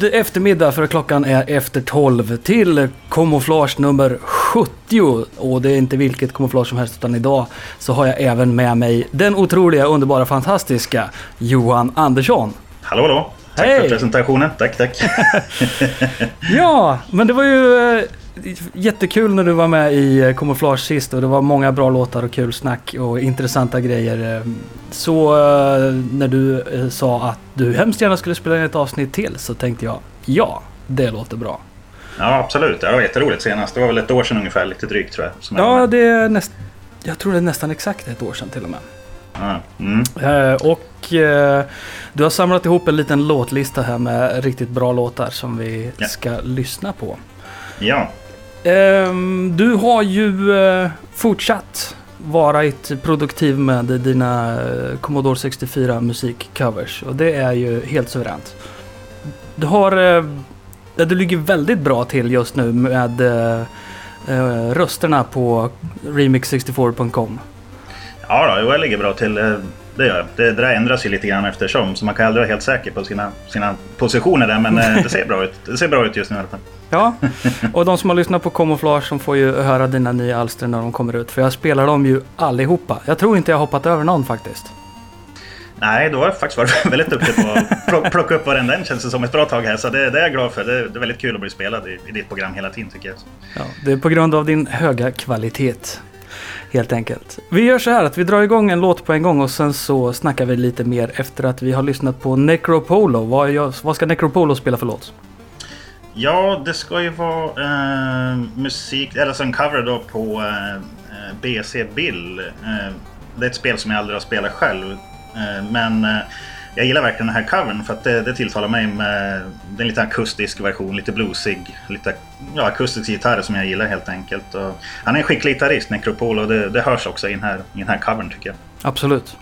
God eftermiddag för klockan är efter 12 till kamouflage nummer 70. Och det är inte vilket kamouflage som helst utan idag så har jag även med mig den otroliga, underbara, fantastiska Johan Andersson. Hallå hallå! Tack Hej. för presentationen. Tack tack. Ja, men det var ju eh, jättekul när du var med i eh, kamouflage sist och det var många bra låtar och kul snack och intressanta grejer. eh. Så eh, när du eh, sa att du hemskt gärna skulle spela in ett avsnitt till så tänkte jag ja, det låter bra. Ja absolut, det var jätteroligt senast. Det var väl ett år sedan ungefär, lite drygt tror jag. Ja, det är näst, jag tror det är nästan exakt ett år sedan till och med. Mm. Eh, och eh, du har samlat ihop en liten låtlista här med riktigt bra låtar som vi Ja. ska lyssna på. ja. Ehm, du har ju eh, fortsatt varit produktiv med dina eh, Commodore 64 musikcovers och det är ju helt suveränt. Du har, eh, du ligger väldigt bra till just nu med rösterna på remix64.com. ja då, jag ligger bra till. Det gör jag. Det, det där ändras ju lite grann eftersom. Så man kan aldrig vara helt säker på sina, sina positioner där. Men eh, det ser bra ut. Det ser bra ut just nu i alla fall. Ja, och de som har lyssnat på Camouflage som får ju höra dina nya alster när de kommer ut. För jag spelar dem ju allihopa. Jag tror inte jag hoppat över någon faktiskt. Nej, då har faktiskt varit väldigt duktig på att plock- plocka upp varenda en känns det som ett bra tag här. Så det, det är jag glad för. Det, det är väldigt kul att bli spelad i, i ditt program hela tiden tycker jag. Ja, det är på grund av din höga kvalitet. Helt enkelt. Vi gör så här att vi drar igång en låt på en gång och sen så snackar vi lite mer efter att vi har lyssnat på Necropolo. Vad, jag, vad ska Necropolo spela för låt? Ja, det ska ju vara eh, musik, eller alltså en cover då på eh, eh, BC Bill. Eh, det är ett spel som jag aldrig har spelat själv. Eh, men eh, jag gillar verkligen den här covern för att det, det tilltalar mig med det är en lite akustisk version, lite bluesig, lite ja, akustisk gitarr som jag gillar helt enkelt. Och han är en skicklig gitarrist, Necropol, och det, det hörs också i den, här, i den här covern tycker jag. Absolut.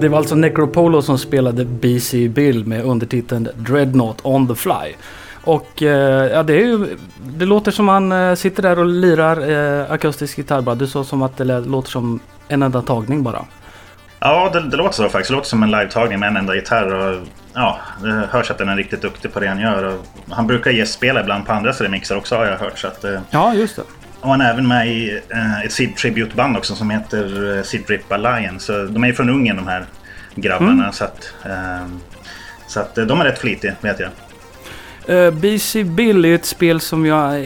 Det var alltså Necropolo som spelade BC Bill med undertiteln Dreadnought on the Fly. Och eh, ja, det, är ju, det låter som han eh, sitter där och lirar eh, akustisk gitarr bara. Du sa som att det låter som en enda tagning bara. Ja, det, det låter så faktiskt. Det låter som en live-tagning med en enda gitarr. Och, ja, det hörs att den är riktigt duktig på det han gör. Och han brukar gästspela ibland på andras remixer också har jag hört. Så att, eh, Ja, just det. Och han är även med i eh, ett Sid Tribute-band också som heter eh, Sid Rip Alliance. Så de är ju från Ungern de här grabbarna. Så att, eh, så att eh, de är rätt flitiga vet jag. Uh, BC Bill är ett spel som jag...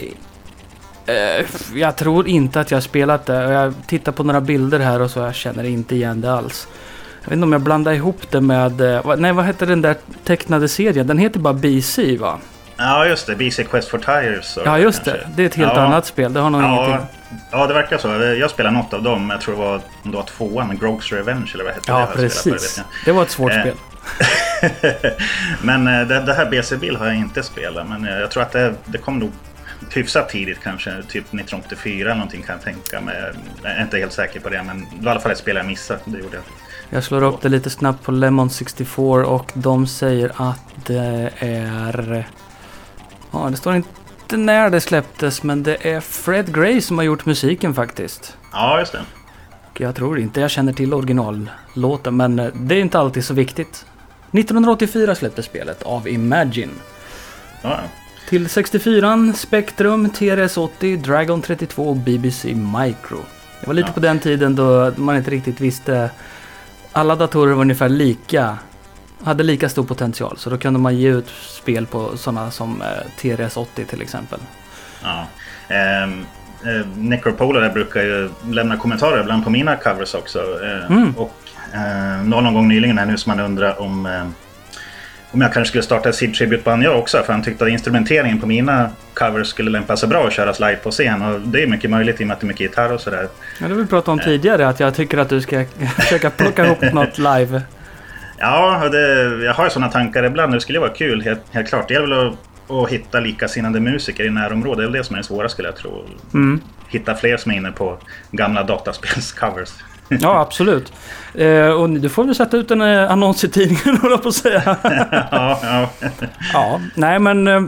eh, jag tror inte att jag har spelat det. Jag tittar på några bilder här och så jag känner inte igen det alls. Jag vet inte om jag blandar ihop det med... vad- nej, vad hette den där tecknade serien? Den heter bara BC va? Ja, just det. BC Quest for Tires. Ja, just det. kanske. Det är ett helt Ja. annat spel. Det har nog Ja, ingenting... ja, det verkar så. Jag spelade något av dem. Jag tror det var, om det var tvåan, Grogs Revenge eller vad hette det? Ja, det precis. vet jag. Det var ett svårt Eh, spel. men eh, det, det här BC Bill har jag inte spelat. Men eh, jag tror att det, det kom nog hyfsat tidigt kanske. Typ 1984 eller någonting kan jag tänka mig. Jag är inte helt säker på det men det var i alla fall ett spel jag missade. Det gjorde jag. Jag slår upp det lite snabbt på Lemon 64 och de säger att det är... Ja, det står inte när det släpptes men det är Fred Gray som har gjort musiken faktiskt. Ja, just det. Jag tror inte jag känner till originallåten men eh, det är inte alltid så viktigt. 1984 släpptes spelet av Imagine. Ja, Till 64 Spectrum, TRS-80, Dragon 32 och BBC Micro. Det var lite Ja. på den tiden då man inte riktigt visste. Alla datorer var ungefär lika. Hade lika stor potential. Så då kunde man ge ut spel på sådana som eh, TRS-80 till exempel. ja. Ehm, eh, Necropolar brukar ju lämna kommentarer ibland på mina covers också. Eh, Mm. Och eh, någon gång nyligen här nu som man undrar om eh, om jag kanske skulle starta ett Sid Tribute-band jag också. För han tyckte att instrumenteringen på mina covers skulle lämpa sig bra att köras live på scen. Och det är mycket möjligt i och med att det är mycket gitarr och sådär. Ja, det vi pratade om tidigare att jag tycker att du ska försöka plocka ihop något live. Ja, det, jag har ju sådana tankar ibland. Det skulle vara kul, helt, helt klart. Det gäller väl att, att hitta likasinnade musiker i närområdet. Det är väl det som är det svåra skulle jag tro. Mm. Hitta fler som är inne på gamla dataspelscovers. Ja, absolut. Eh, och du får väl sätta ut en eh, annons i tidningen, håller på att säga. ja, ja. Ja, nej men eh,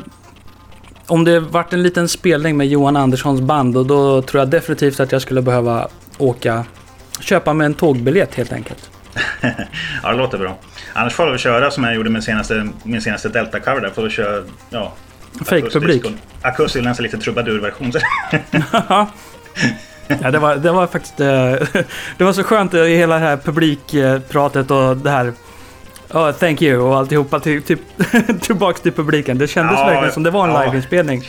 om det vart en liten spelning med Johan Anderssons band och då tror jag definitivt att jag skulle behöva åka, köpa mig en tågbiljett helt enkelt. ja, det låter bra. Annars får vi köra som jag gjorde med senaste, min senaste Delta-cover där. Får vi köra, ja... Fake-publik. akustisk och- nästan lite trubadurversion. Ja, det var, det var faktiskt... eh, det var så skönt i hela det här publikpratet och det här... Ja, thank you och alltihopa till, typ, tillbaks till publiken. Det kändes Ja, verkligen som det var en ja. liveinspelning.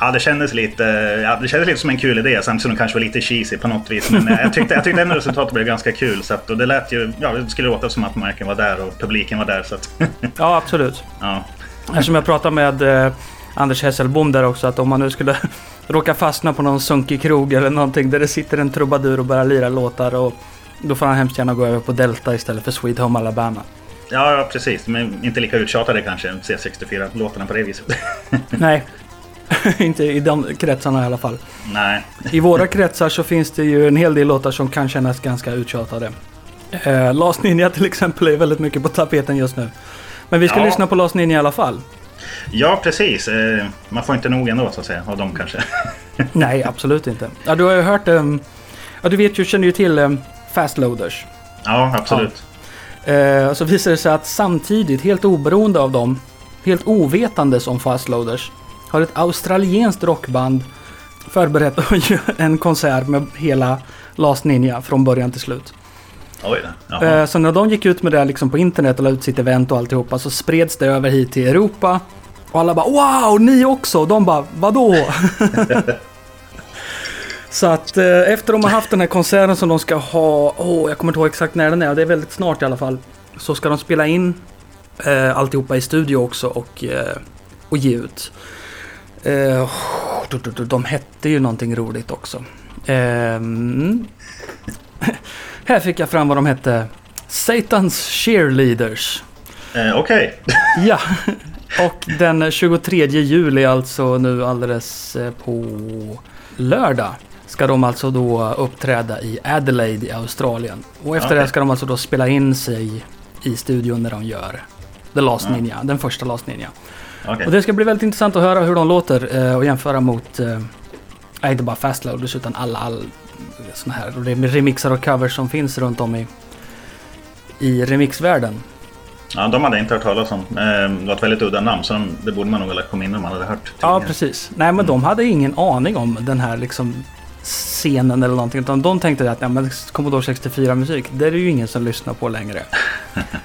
Ja, det kändes lite, ja, det kändes lite som en kul idé samtidigt som det kanske var lite cheesy på något vis. Men eh, jag tyckte, jag tyckte ändå resultatet blev ganska kul. Så att, och det lät ju, ja, det skulle låta som att marken var där och publiken var där. Så att, Ja, absolut. ja. Eftersom jag pratade med eh, Anders Hesselbom där också att om man nu skulle råka fastna på någon sunkig krog eller någonting där det sitter en trubadur och börjar lira låtar och då får han hemskt gärna gå över på Delta istället för Sweet Home Alabama. Ja, precis. Men inte lika uttjatade kanske, C64-låtarna på det viset. Nej, inte i de kretsarna i alla fall. Nej. I våra kretsar så finns det ju en hel del låtar som kan kännas ganska uttjatade. Eh, Last Ninja till exempel är väldigt mycket på tapeten just nu. Men vi ska Ja. lyssna på Last Ninja i alla fall. Ja, precis. Eh, Man får inte nog ändå, så att säga, av dem kanske. Nej, absolut inte. Ja, du har ju hört... Um, ja, du vet ju, känner ju till um, Fast Loaders. Ja, absolut. Eh, så visar det sig att samtidigt, helt oberoende av dem, helt ovetandes om Fast Loaders, har ett australienskt rockband förberett att göra en konsert med hela Last Ninja från början till slut. Oj. Jaha. Eh, så när de gick ut med det liksom på internet och la ut sitt event och alltihopa så spreds det över hit till Europa. Och alla bara wow, ni också! Och de bara vadå? så att eh, efter de har haft den här konserten som de ska ha, åh jag kommer inte ihåg exakt när den är, det är väldigt snart i alla fall. Så ska de spela in eh, alltihopa i studio också och, eh, och ge ut. Eh, de, de, hette ju någonting roligt också. Ehm, här fick jag fram vad de hette. Satans Cheerleaders. Eh, Okej. Ja, och den 23 juli, alltså nu alldeles eh, på lördag, ska de alltså då uppträda i Adelaide i Australien. Och efter Okej. det ska de alltså då spela in sig i studion när de gör The Last Mm. Ninja, den första Last Ninja. Okej. Och det ska bli väldigt intressant att höra hur de låter eh, och jämföra mot, eh, inte bara Fastloaders utan alla all, såna här rem- remixar och covers som finns runt om i, i remixvärlden. Ja, de hade jag inte hört talas om. Eh, Det var ett väldigt udda namn, så de, det borde man nog ha kommit in om man hade hört. Ja, precis. Nej, men de hade ingen aning om den här liksom scenen eller någonting. Utan de tänkte att ja, men Commodore 64-musik, det är det ju ingen som lyssnar på längre.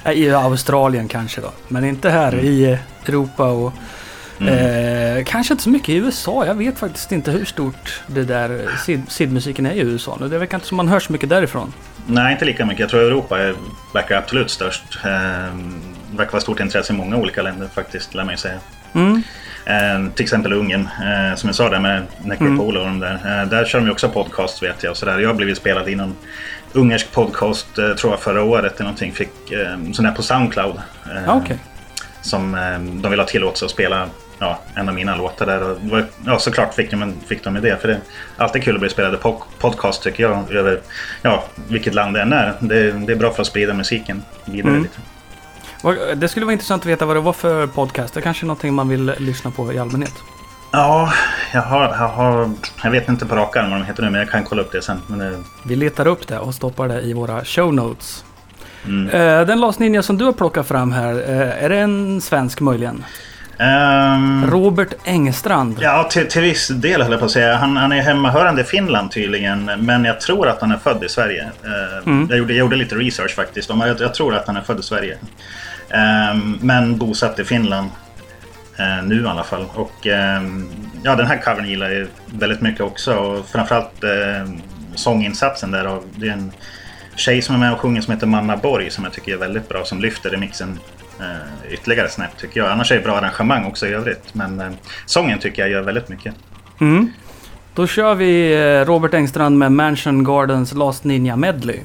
Eh, I Australien kanske då. Men inte här i Europa och Mm. eh, kanske inte så mycket i USA. Jag vet faktiskt inte hur stort det där SID- SID-musiken är i USA nu. Det verkar inte som man hör så mycket därifrån. Nej, inte lika mycket. Jag tror Europa är, verkar absolut störst. Eh, verkar vara stort intresse i många olika länder faktiskt, lär man ju säga. Mm. Eh, till exempel Ungern, eh, som jag sa där med Necropol och de där. Eh, där kör de också podcast vet jag. Så där. Jag har blivit spelad i någon ungersk podcast, eh, tror jag förra året eller någonting. Fick eh, sån där på Soundcloud. Eh, Ah, Okej. Som eh, de vill ha tillåtelse att spela ja, en av mina låtar där. Och, var- ja, såklart fick de, fick de med det. För det är alltid kul att bli spelade på podcast tycker jag. Över ja, vilket land det än är. Det, det är bra för att sprida musiken vidare Mm. lite. Det skulle vara intressant att veta vad det var för podcast. Det är kanske är någonting man vill lyssna på i allmänhet. Ja, jag har, jag har... Jag vet inte på rak arm vad de heter nu, men jag kan kolla upp det sen. Men det, Vi letar upp det och stoppar det i våra show notes. mm. Eh, Den lastninja som du har plockat fram här, eh, är det en svensk möjligen? Ehm, Robert Engstrand. Ja, till, till viss del höll jag på att säga. Han, han är hemmahörande i Finland tydligen. Men jag tror att han är född i Sverige. Eh, Mm. jag, gjorde, jag gjorde lite research faktiskt. om- Jag, jag tror att han är född i Sverige. Ehm, men bosatt i Finland. Eh, nu i alla fall. Och ehm, ja, den här covern gillar jag väldigt mycket också. Och framförallt eh, sånginsatsen där. Och det är en tjej som är med och sjunger som heter Manna Borg som jag tycker är väldigt bra. Som lyfter remixen eh, ytterligare snäpp tycker jag. Annars är det bra arrangemang också i övrigt. Men eh, sången tycker jag gör väldigt mycket. Mm. Då kör vi eh, Robert Engstrand med Mansion Gardens Last Ninja Medley.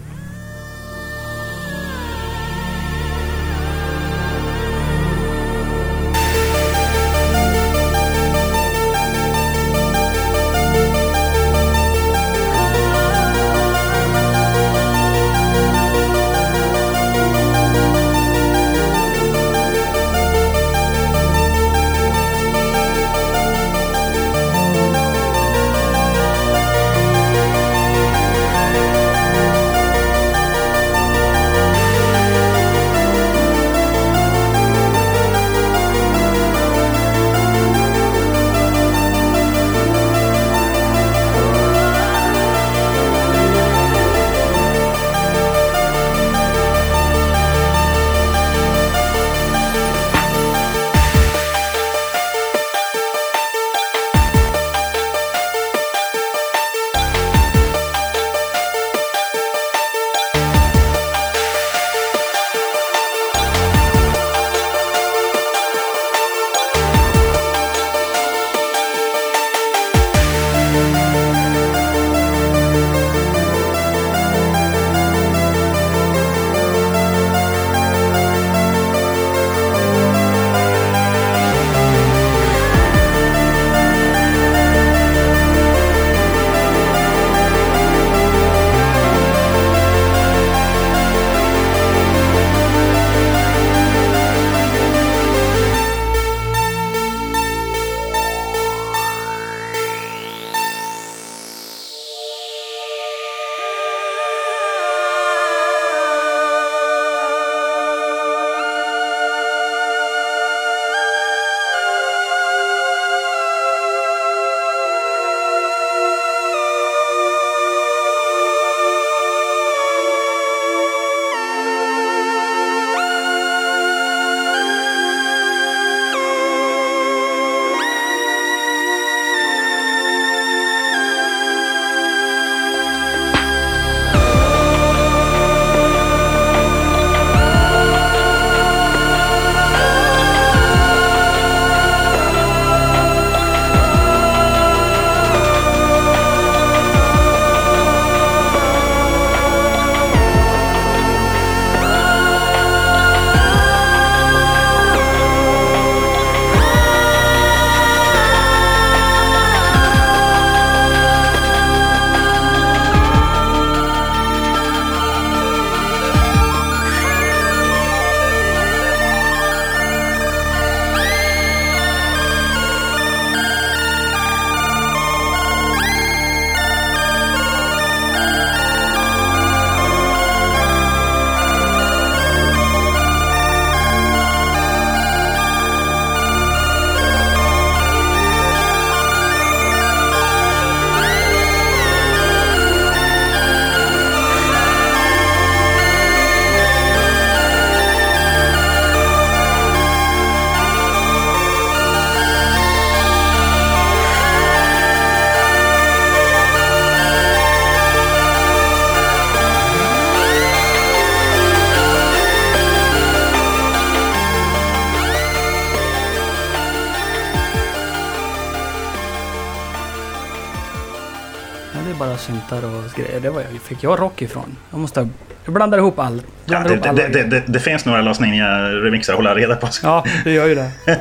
Fick jag rock ifrån. Jag måste... Jag blandar ihop all... Ja, det, ihop det, det, det, finns några Last Ninja-remixer att hålla reda på. Ja, det gör ju det.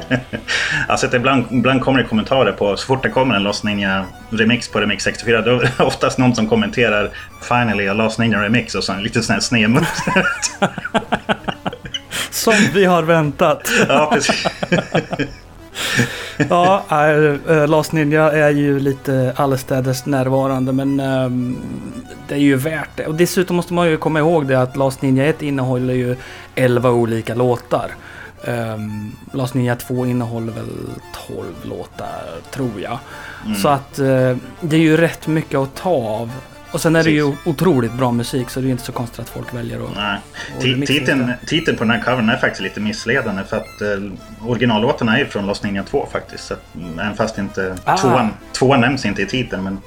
alltså att ibland, ibland kommer det kommentarer på, så fort det kommer en Lost Ninja-remix på Remix 64, då är det oftast någon som kommenterar Finally a Lost Ninja-remix och så en liten sån här snedmun. Som vi har väntat. ja, precis. Ja, äh, Last Ninja är ju lite allestädes närvarande men ähm, är ju värt det. Och dessutom måste man ju komma ihåg det att Last Ninja 1 innehåller ju 11 olika låtar. Um, Last Ninja 2 innehåller väl 12 låtar tror jag. Mm. Så att uh, det är ju rätt mycket att ta av. Och sen är det ju otroligt bra musik så det är ju inte så konstigt att folk väljer att... Nej. Titeln, det. titeln på den här covern är faktiskt lite missledande för att eh, originallåtarna är ju från Lost Ninja 2 faktiskt. Så att, mm, även fast inte Ah. tvåan, tvåan nämns inte i titeln. Men,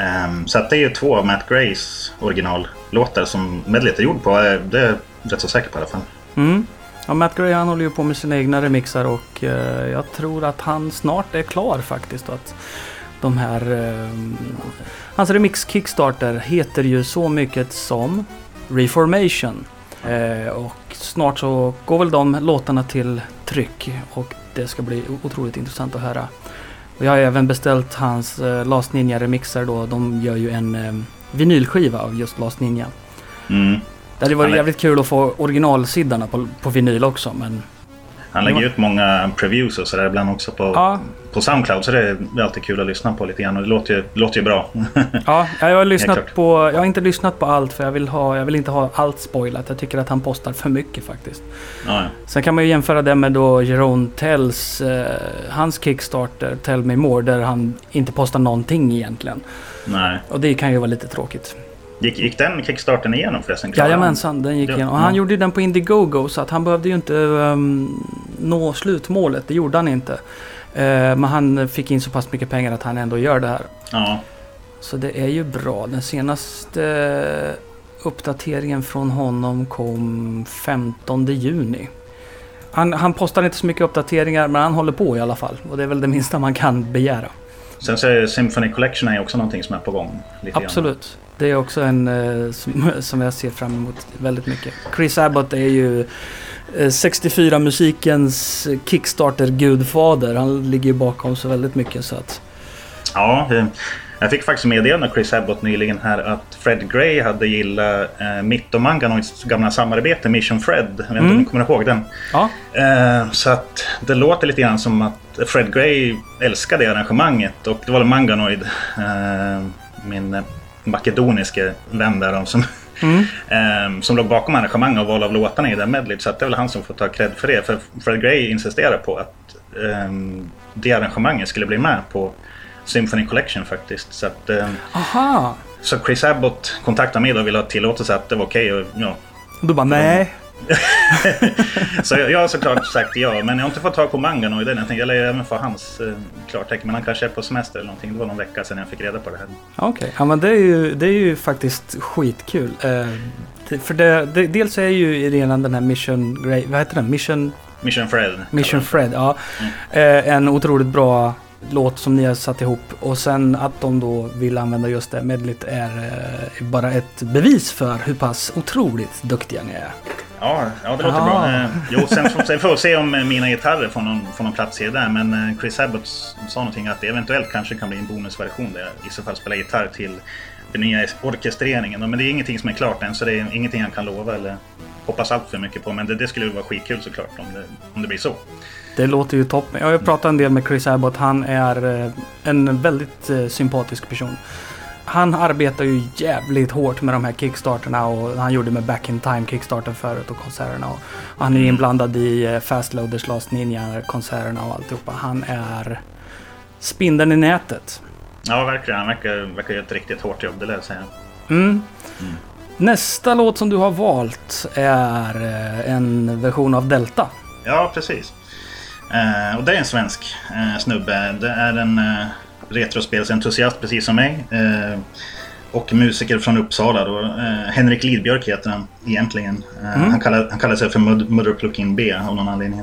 Um, så att det är ju två av Matt Grays originallåtar som medlet är gjord på. Eh, det är jag rätt så säker på i alla fall. Mm. Ja, Matt Gray han håller ju på med sina egna remixar och eh, jag tror att han snart är klar faktiskt. Och att de här... Eh, hans remix Kickstarter heter ju så mycket som Reformation. Eh, och snart så går väl de låtarna till tryck och det ska bli otroligt intressant att höra. Och jag har även beställt hans eh, Last Ninja remixer då. De gör ju en eh, vinylskiva av just Last Ninja. Mm. Det hade varit Ja, men- jävligt kul att få originalsidorna på, på vinyl också men... Han lägger ut många previews och sådär ibland också på, Ja, på Soundcloud. Så det är alltid kul att lyssna på lite grann. Och det låter ju, låter ju bra. ja jag har lyssnat på... Jag har inte lyssnat på allt för jag vill, ha, jag vill inte ha allt spoilat. Jag tycker att han postar för mycket faktiskt. ja, ja. Sen kan man ju jämföra det med då Jerome Tells, eh, hans Kickstarter Tell Me More där han inte postar någonting egentligen. Nej. Och det kan ju vara lite tråkigt. Gick, gick den kickstarten igenom förresten? Jajamensan, den gick igenom. Och han gjorde den på Indiegogo så att han behövde ju inte ehm, nå slutmålet. Det gjorde han inte. Eh, men han fick in så pass mycket pengar att han ändå gör det här. Ja. Så det är ju bra. Den senaste uppdateringen från honom kom 15 juni. Han, han postar inte så mycket uppdateringar men han håller på i alla fall. Och det är väl det minsta man kan begära. Sen så är Symphony Collection är också någonting som är på gång. Lite grann. Absolut. Det är också en eh, som, som jag ser fram emot väldigt mycket. Chris Abbott är ju eh, 64-musikens Kickstarter-gudfader. Han ligger ju bakom så väldigt mycket så att... Ja, eh, jag fick faktiskt meddelande av Chris Abbott nyligen här att Fred Gray hade gillat eh, mitt och Manganoids gamla samarbete Mission Fred. Jag vet inte om Mm. ni kommer ihåg den. Ja, Eh, så att det låter lite grann som att Fred Gray älskade det arrangemanget och det var Manganoid, eh, min makedoniske vän där, som, mm. eh, som låg bakom arrangemanget och val av låtarna i den medleyt. Så det är väl han som får ta cred för det. För Fred Gray insisterar på att eh, det arrangemanget skulle bli med på Symphony Collection faktiskt. Så, att, eh, aha! så Chris Abbott kontaktade mig och ville ha tillåtelse att det var okej. och ja. Du bara nej. Så jag jag har såklart sagt ja, men jag har inte fått tag på Manganoid än. Jag tänkte jag lär även få hans eh, klartecken. Men han kanske är på semester eller någonting. Det var någon vecka sedan jag fick reda på det här. Okej, ja men det är ju, det är ju faktiskt skitkul. Eh, för det, det, dels är ju redan den här Mission Grey, vad heter den? Mission, Mission Fred. Mission Fred, ja. Mm. Eh, en otroligt bra låt som ni har satt ihop. Och sen att de då vill använda just det medlet är eh, bara ett bevis för hur pass otroligt duktiga ni är. Ja, ja, det låter Ah. bra. Eh, jo, sen, får- sen får vi se om eh, mina gitarrer får någon, får någon plats i det där. Men Chris Abbott sa någonting att det eventuellt kanske kan bli en bonusversion där jag i så fall spelar gitarr till den nya orkestreringen. Men det är ingenting som är klart än, så det är ingenting jag kan lova eller hoppas allt för mycket på. Men det, det skulle vara skitkul såklart om det, om det blir så. Det låter ju toppen. Jag har pratat en del med Chris Abbott. Han är eh, en väldigt eh, sympatisk person. Han arbetar ju jävligt hårt med de här kickstarterna och han gjorde med Back in Time Kickstarter förut och konserterna. Och han är inblandad i eh, Fastloaders Last Ninja-konserterna och alltihopa. Han är spindeln i nätet. Ja, verkligen. Han verkar, verkar göra ett riktigt hårt jobb, det lär jag säga. Mm. Mm. Nästa låt som du har valt är en version av Delta. Ja, precis. Eh, och det är en svensk eh, snubbe. Det är en eh, retrospelsentusiast precis som mig. Eh, och musiker från Uppsala. Då. Eh, Henrik Lidbjörk heter han egentligen. Eh, Mm. han, kallar, han kallar sig för Mud- Mother Plugin B av någon anledning.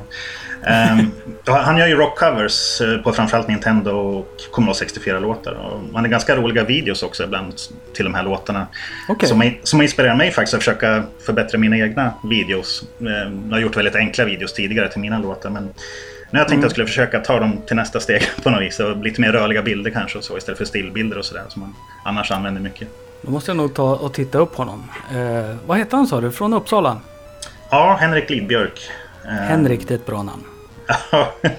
Ehm, han gör ju rockcovers på framförallt Nintendo och Commodore 64-låtar. Och Han har ganska roliga videos också ibland till de här låtarna. Okej. Som, som inspirerar mig faktiskt att försöka förbättra mina egna videos. Eh, Jag har gjort väldigt enkla videos tidigare till mina låtar. Men har jag tänkt att jag skulle försöka ta dem till nästa steg på något vis. Och lite mer rörliga bilder kanske och så istället för stillbilder och sådär som man annars använder mycket. Då måste jag nog ta och titta upp honom. Eh, vad heter han sa du? Från Uppsala? Ja, Henrik Lidbjörk. Eh, Henrik, det är ett bra namn. Ja, det,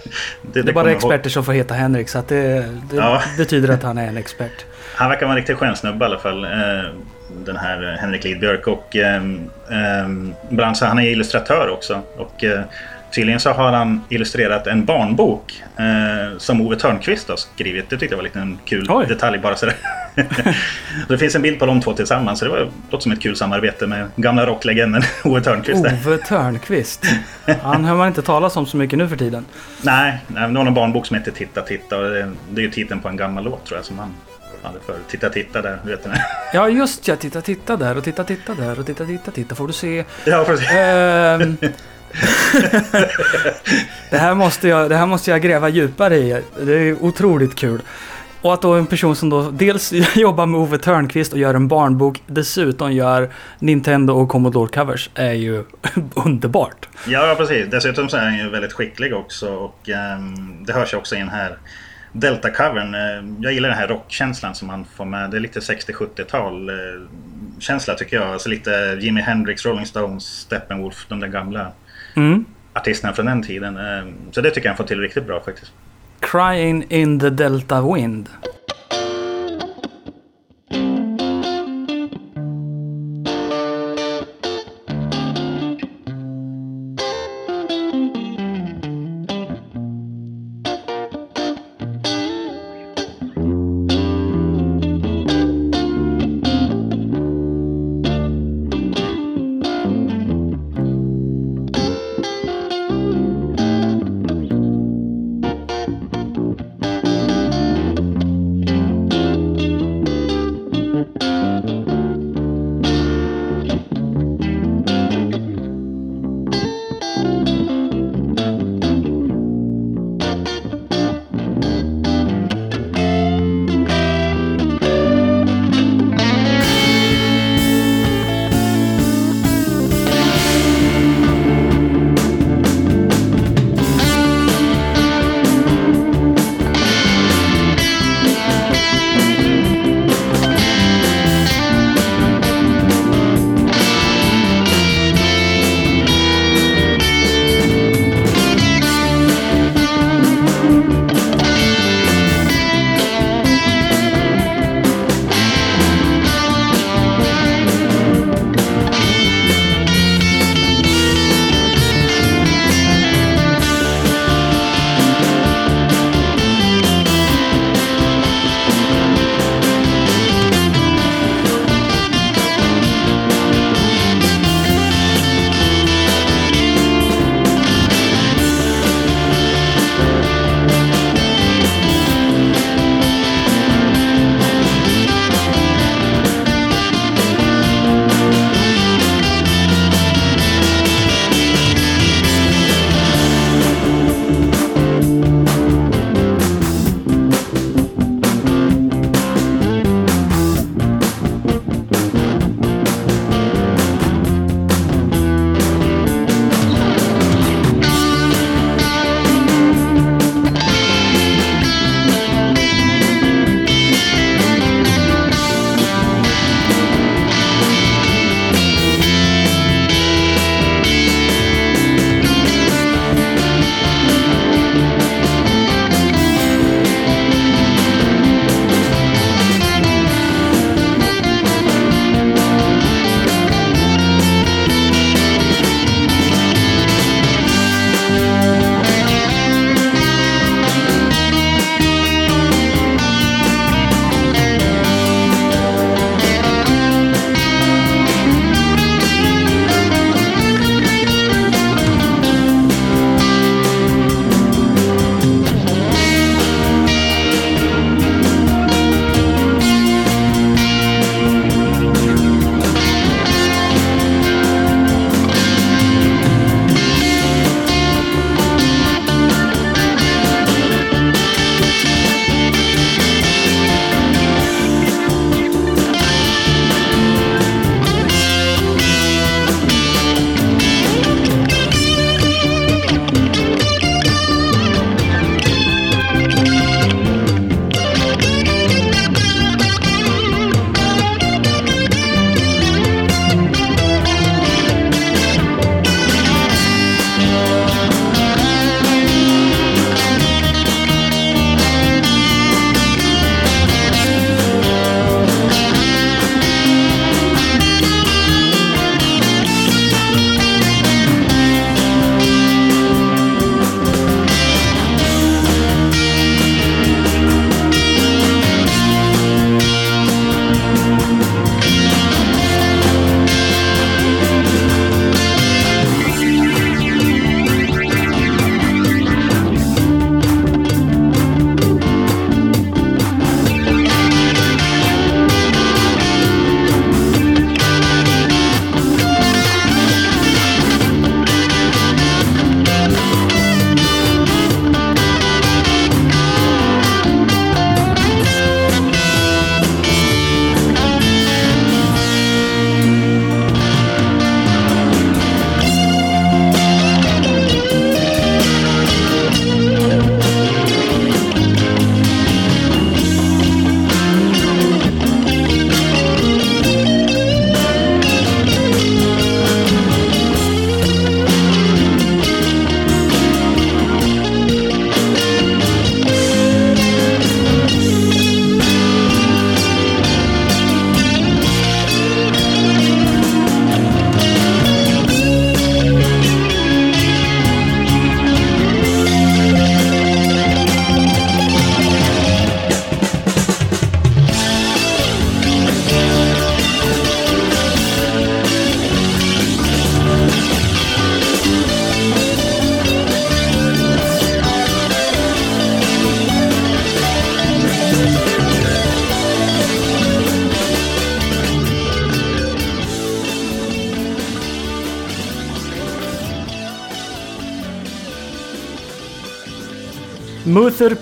Det är bara jag ihåg. experter som får heta Henrik så att det, det Ja. betyder att han är en expert. Han verkar vara en riktig skön snubbe i alla fall. eh, Den här eh, Henrik Lidbjörk. Och bland annat, han är illustratör också. Och eh, tydligen så har han illustrerat en barnbok eh, som Ove Törnqvist har skrivit. Det tyckte jag var lite en kul Oj. detalj bara sådär. Så det finns en bild på de två tillsammans. Så det var, låter som ett kul samarbete med gamla rocklegenden Ove Törnqvist. där. Ove Törnqvist. Han hör man inte talas om så mycket nu för tiden. Nej, det var någon barnbok som heter Titta titta. Det, det är ju titeln på en gammal låt tror jag som han hade för Titta titta där. du Vet du. Ja just ja, titta titta där och titta titta där och titta titta titta får du se. Ja, precis. Det, här måste jag, det här måste jag gräva djupare i. Det är otroligt kul. Och att då en person som då dels jobbar med Ove Törnqvist och gör en barnbok, dessutom gör Nintendo och Commodore covers, är ju underbart. Ja, precis. Dessutom så är han ju väldigt skicklig också och um, det hörs ju också i den här Delta-covern. Eh, jag gillar den här rockkänslan som man får med. Det är lite 60-70-tal eh, känsla tycker jag. Alltså lite Jimi Hendrix, Rolling Stones, Steppenwolf, de där gamla Mm. artisterna från den tiden. Eh, så det tycker jag han får till riktigt bra faktiskt. Crying in the Delta Wind.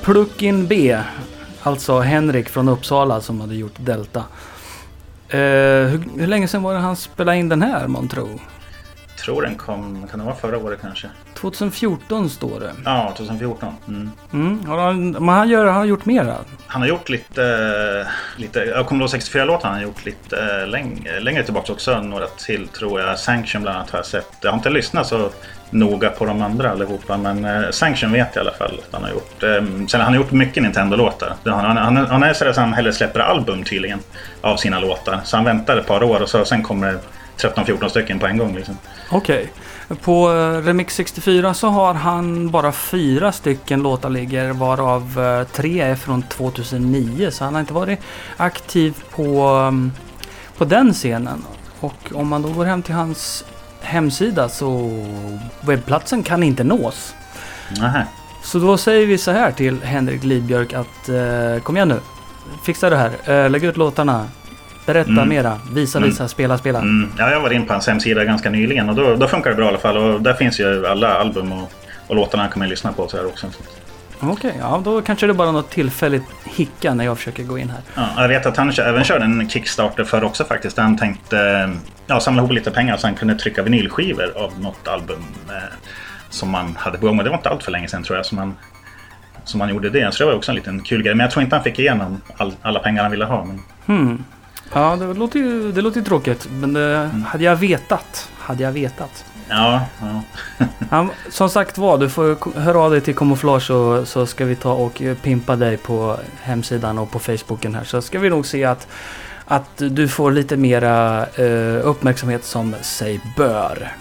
Pluckin B. Alltså Henrik från Uppsala som hade gjort Delta. Eh, hur, hur länge sedan var det han spelade in den här månntro? Tror den kom, kan det vara förra året kanske? 2014 står det. Ja, 2014. Mm. Mm, han, men han, gör, han har gjort mera. Han har gjort lite, lite jag kommer ihåg 64-låtar han har gjort lite längre, längre tillbaka också. Några till tror jag. Sanction bland annat har jag sett. Jag har inte lyssnat så noga på de andra allihopa. Men eh, Sanction vet jag i alla fall att han har gjort. Eh, sen han har gjort mycket Nintendo-låtar. Han, han, han är sådär att han hellre släpper album tydligen. Av sina låtar. Så han väntar ett par år och så, sen kommer 13-14 stycken på en gång. Liksom. Okej. På eh, Remix 64 så har han bara fyra stycken låtar ligger varav eh, tre är från 2009. Så han har inte varit aktiv på, ehm, på den scenen. Och om man då går hem till hans hemsida så webbplatsen kan inte nås. Nähä. Så då säger vi så här till Henrik Lidbjörk att eh, kom igen nu. Fixa det här. Eh, lägg ut låtarna. Berätta Mm. mera. Visa, Mm. visa, spela, spela. Mm, ja, jag var in på hans hemsida ganska nyligen och då, då funkar det bra i alla fall. Och där finns ju alla album och, och låtarna kan man lyssna på så här också. Okej, ja då kanske det är bara något tillfälligt hicka när jag försöker gå in här. Ja, jag vet att han även körde en Kickstarter för också faktiskt. Han tänkte ja, samla ihop lite pengar så han kunde trycka vinylskivor av något album eh, som man hade på gång. Och det var inte allt för länge sedan tror jag som han, som han gjorde det. Så det var också en liten kul grej. Men jag tror inte han fick igenom all, alla pengar han ville ha. Men, Hmm. Ja, det låter ju, det låter tråkigt. Men det, hade jag vetat. Hade jag vetat. ja, ja. Ja, som sagt var, du får höra av dig till Camouflage så, så ska vi ta och pimpa dig på hemsidan och på Facebooken här. Så ska vi nog se att, att du får lite mera eh, uppmärksamhet som sig bör.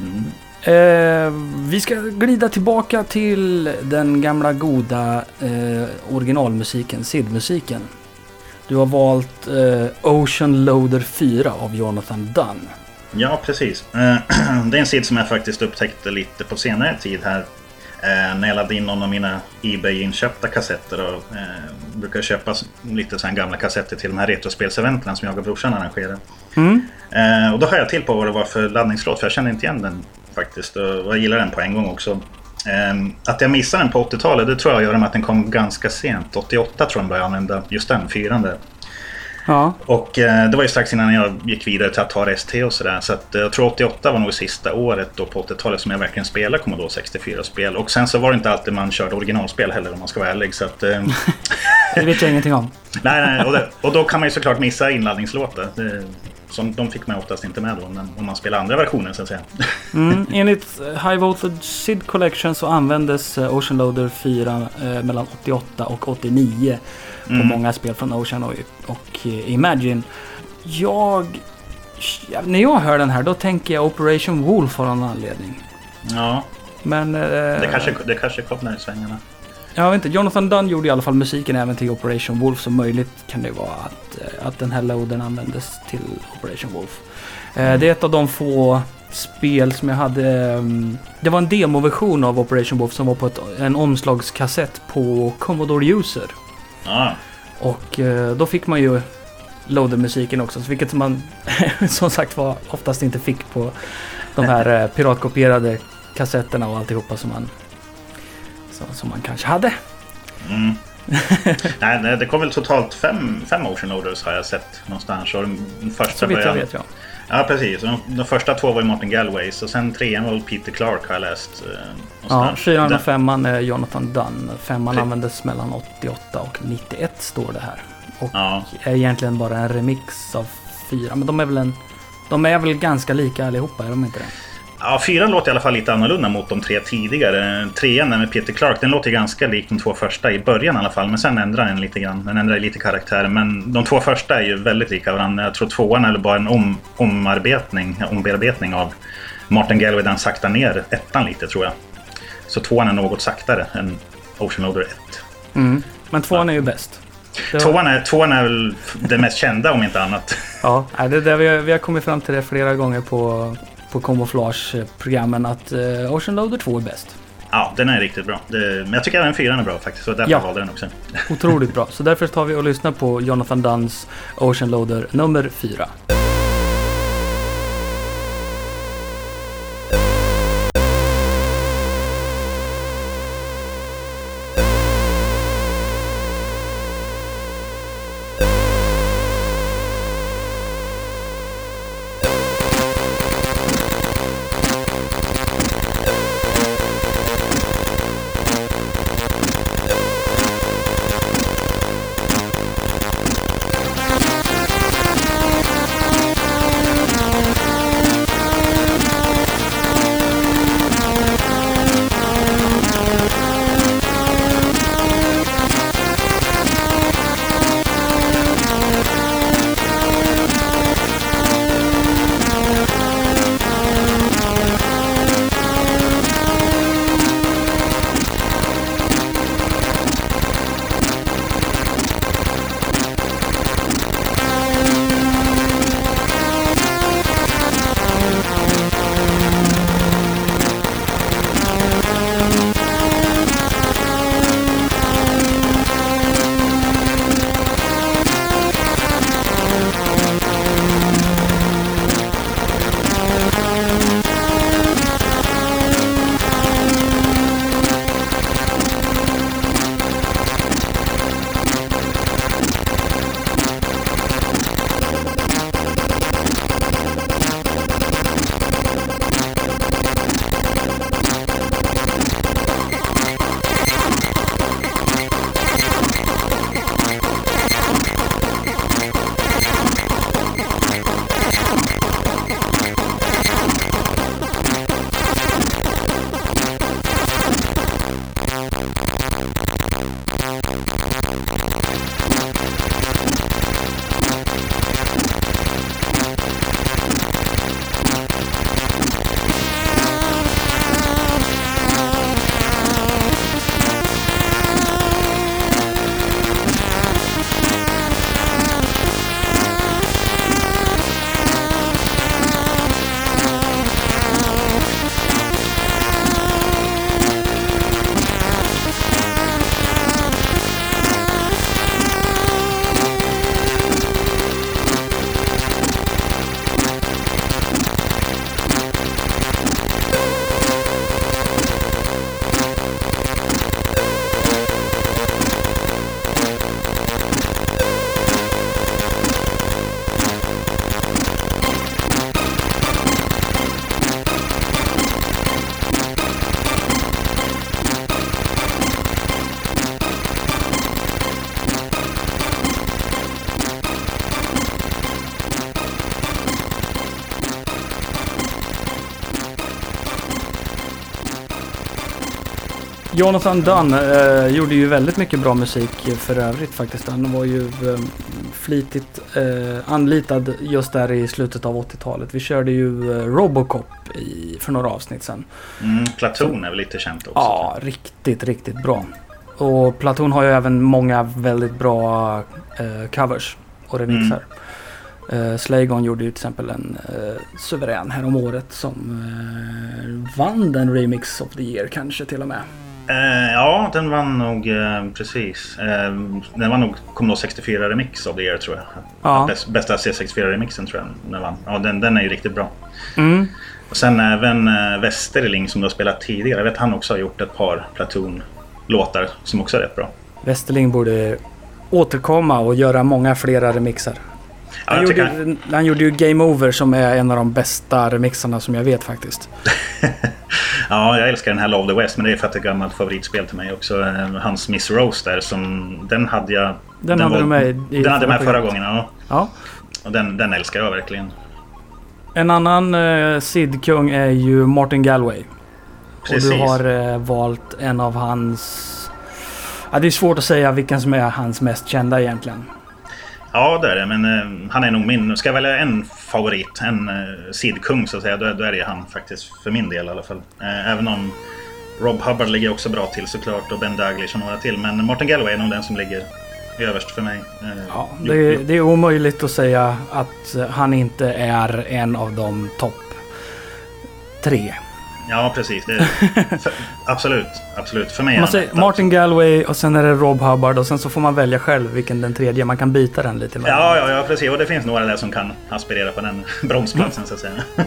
Mm. Eh, vi ska glida tillbaka till den gamla goda eh, originalmusiken, SID-musiken. Du har valt eh, Ocean Loader 4 av Jonathan Dunn. Ja, precis. Eh, Det är en sid som jag faktiskt upptäckte lite på senare tid här. Eh, När jag laddade in någon av mina Ebay-inköpta kassetter. Och eh, brukar köpa lite så gamla kassetter till de här retrospelseventen som jag och brorsan arrangerar. Mm. Eh, Och då hör jag till på vad det var för laddningslåt. För jag kände inte igen den faktiskt. Och jag gillar den på en gång också. Eh, Att jag missade den på 80-talet det tror jag gör med att den kom ganska sent. 88 tror jag de började använda just den, fyran där. Ja, Och eh, det var ju strax innan jag gick vidare till Atari ST och sådär. Så att, eh, jag tror 88 var nog sista året då på 80-talet som jag verkligen spelade Commodore 64-spel. Och sen så var det inte alltid man körde originalspel heller om man ska vara ärlig. Så att, eh, det vet jag ingenting om. nej, nej, och, det, och då kan man ju såklart missa inladdningslåtar. Det, som, de fick man oftast inte med då om man spelar andra versioner så att säga. Mm. Enligt eh, High Voltage SID Collection så användes eh, Ocean Loader 4 eh, mellan 88 och 89 på Mm. många spel från Ocean och, och eh, Imagine. Jag... ja, När jag hör den här då tänker jag Operation Wolf av någon anledning. Ja, Men... Eh, det kanske, det kanske kommer i svängarna. Jag vet inte, Jonathan Dunn gjorde i alla fall musiken även till Operation Wolf så möjligt kan det vara att, eh, att den här loaden användes till Operation Wolf. Eh, Det är ett av de få spel som jag hade... mm, Det var en demoversion av Operation Wolf som var på ett, en omslagskassett på Commodore User. Ja, Och eh, då fick man ju loader-musiken också, så vilket man som sagt var oftast inte fick på de här eh, piratkopierade kassetterna och alltihopa som man, som, man kanske hade. Mm. nej, nej, det kom väl totalt fem, fem Ocean Loaders har jag sett någonstans. Och den första Så vitt jag vet ja. Ja, precis. De, de första två var ju Martin Galways och sen trean var Peter Clark har jag läst. Eh, Ja, fyran och femman är Jonathan Dunn. Femman Pre- användes mellan 88 och 91 står det här. Och Ja, är egentligen bara en remix av fyra. Men de är väl en... De är väl ganska lika allihopa, är de inte det? Ja, fyran låter i alla fall lite annorlunda mot de tre tidigare. Trean med Peter Clark, den låter ganska lik de två första i början i alla fall. Men sen ändrar den lite grann. Den ändrar lite karaktär. Men de två första är ju väldigt lika varandra. Jag tror tvåan är bara en om, omarbetning, ombearbetning av Martin Galway. Den saktar ner ettan lite tror jag. Så tvåan är något saktare än Ocean Loader 1. Mm. Men tvåan är ju bäst. Det var- Tvåan är, tvåan är väl den mest kända om inte annat. Ja, det är där vi, har, vi har kommit fram till det flera gånger på, på Camouflage-programmen att eh, Ocean Loader 2 är bäst. Ja, den är riktigt bra. Det, men jag tycker även fyran är bra faktiskt. Så därför Ja. valde den också. Otroligt bra. Så därför tar vi och lyssnar på Jonathan Dunns Ocean Loader nummer 4. Jonathan Dunn eh, gjorde ju väldigt mycket bra musik för övrigt faktiskt. Han var ju eh, flitigt eh, anlitad just där i slutet av 80-talet. Vi körde ju eh, Robocop i, för några avsnitt sedan. Mm, Platoon är väl lite känt också. Ja, riktigt, riktigt bra. Och Platoon har ju även många väldigt bra eh, covers och remixar. Uh, Slaygon gjorde ju till exempel en uh, suverän här om året som uh, vann den Remix of the Year kanske till och med. Eh, ja, den vann nog eh, precis. Eh, den vann nog Commodore 64 Remix of the Year tror jag. Ja. Bäst, bästa C64-remixen tror jag den vann. Ja, den, den är ju riktigt bra. Mm. Och sen även eh, Westerling som du har spelat tidigare. Jag vet han också har gjort ett par Platoon-låtar som också är rätt bra. Westerling borde återkomma och göra många flera remixar. Han, jag gjorde, tycker, han gjorde ju Game Over som är en av de bästa remixarna som jag vet faktiskt. ja, jag älskar den här Love the West men det är för att det är ett gammalt favoritspel till mig också. Eh, Hans Miss Rose där som... Den hade jag... Den, hade var- du med i, Den hade jag med förra gången, ja. Ja. Och den, den älskar jag verkligen. En annan uh, Sid-kung är ju Martin Galway. Och Precis. du har eh, valt en av hans... Ja, det är svårt att säga vilken som är hans mest kända egentligen. Ja, det är det. Men eh, han är nog min... Ska jag välja en favorit, en eh, sidkung så att säga, då, är- då är det han faktiskt. För min del i alla fall. Eh, även om Rob Hubbard ligger också bra till såklart och Ben Daglish och några till. Men Martin Galloway är nog den som ligger överst för mig. Eh, Ja, det, jo- det är omöjligt att säga att han inte är en av de topp tre. Ja precis. Det, för, absolut, absolut. För mig Man säger. Martin Galway och sen är det Rob Hubbard och sen så får man välja själv vilken den tredje. Man kan byta den lite. Ja, ja, ja, precis. Och det finns några där som kan aspirera på den bromsplatsen så att säga.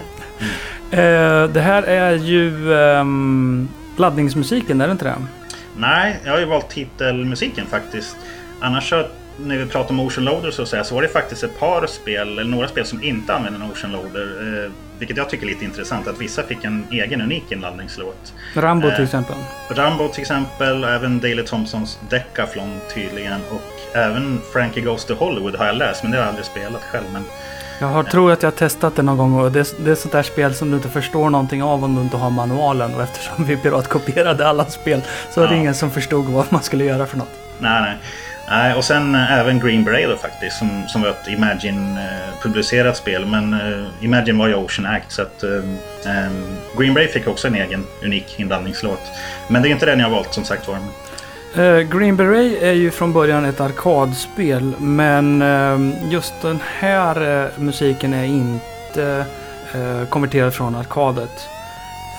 Eh, det här är ju ehm, laddningsmusiken, är det inte det? Nej, jag har ju valt titelmusiken faktiskt. Annars så, när vi pratar om Ocean Loader så, att säga, så var det faktiskt ett par spel, eller några spel som inte använder en Ocean Loader. Eh, vilket jag tycker är lite intressant, att vissa fick en egen unik inladdningslåt. Rambo till Eh. exempel. Rambo till exempel, och även Daley Thompsons Decathlon tydligen. Och även Frankie Goes to Hollywood har jag läst, men det har jag aldrig spelat själv. Men Jag har, tror att jag har testat det någon gång och det, det är sånt där spel som du inte förstår någonting av om du inte har manualen. Och eftersom vi piratkopierade alla spel så var det ingen som förstod vad man skulle göra för något. Nej, nej. Nej och sen eh, även Green Beret då faktiskt som, som var ett Imagine-publicerat spel. Men eh, Imagine var ju Ocean Act så att eh, eh, Green Beret fick också en egen unik inblandningslåt. Men det är inte den jag har valt som sagt var. Eh, Green Beret är ju från början ett arkadspel men eh, just den här eh, musiken är inte eh, konverterad från arkadet.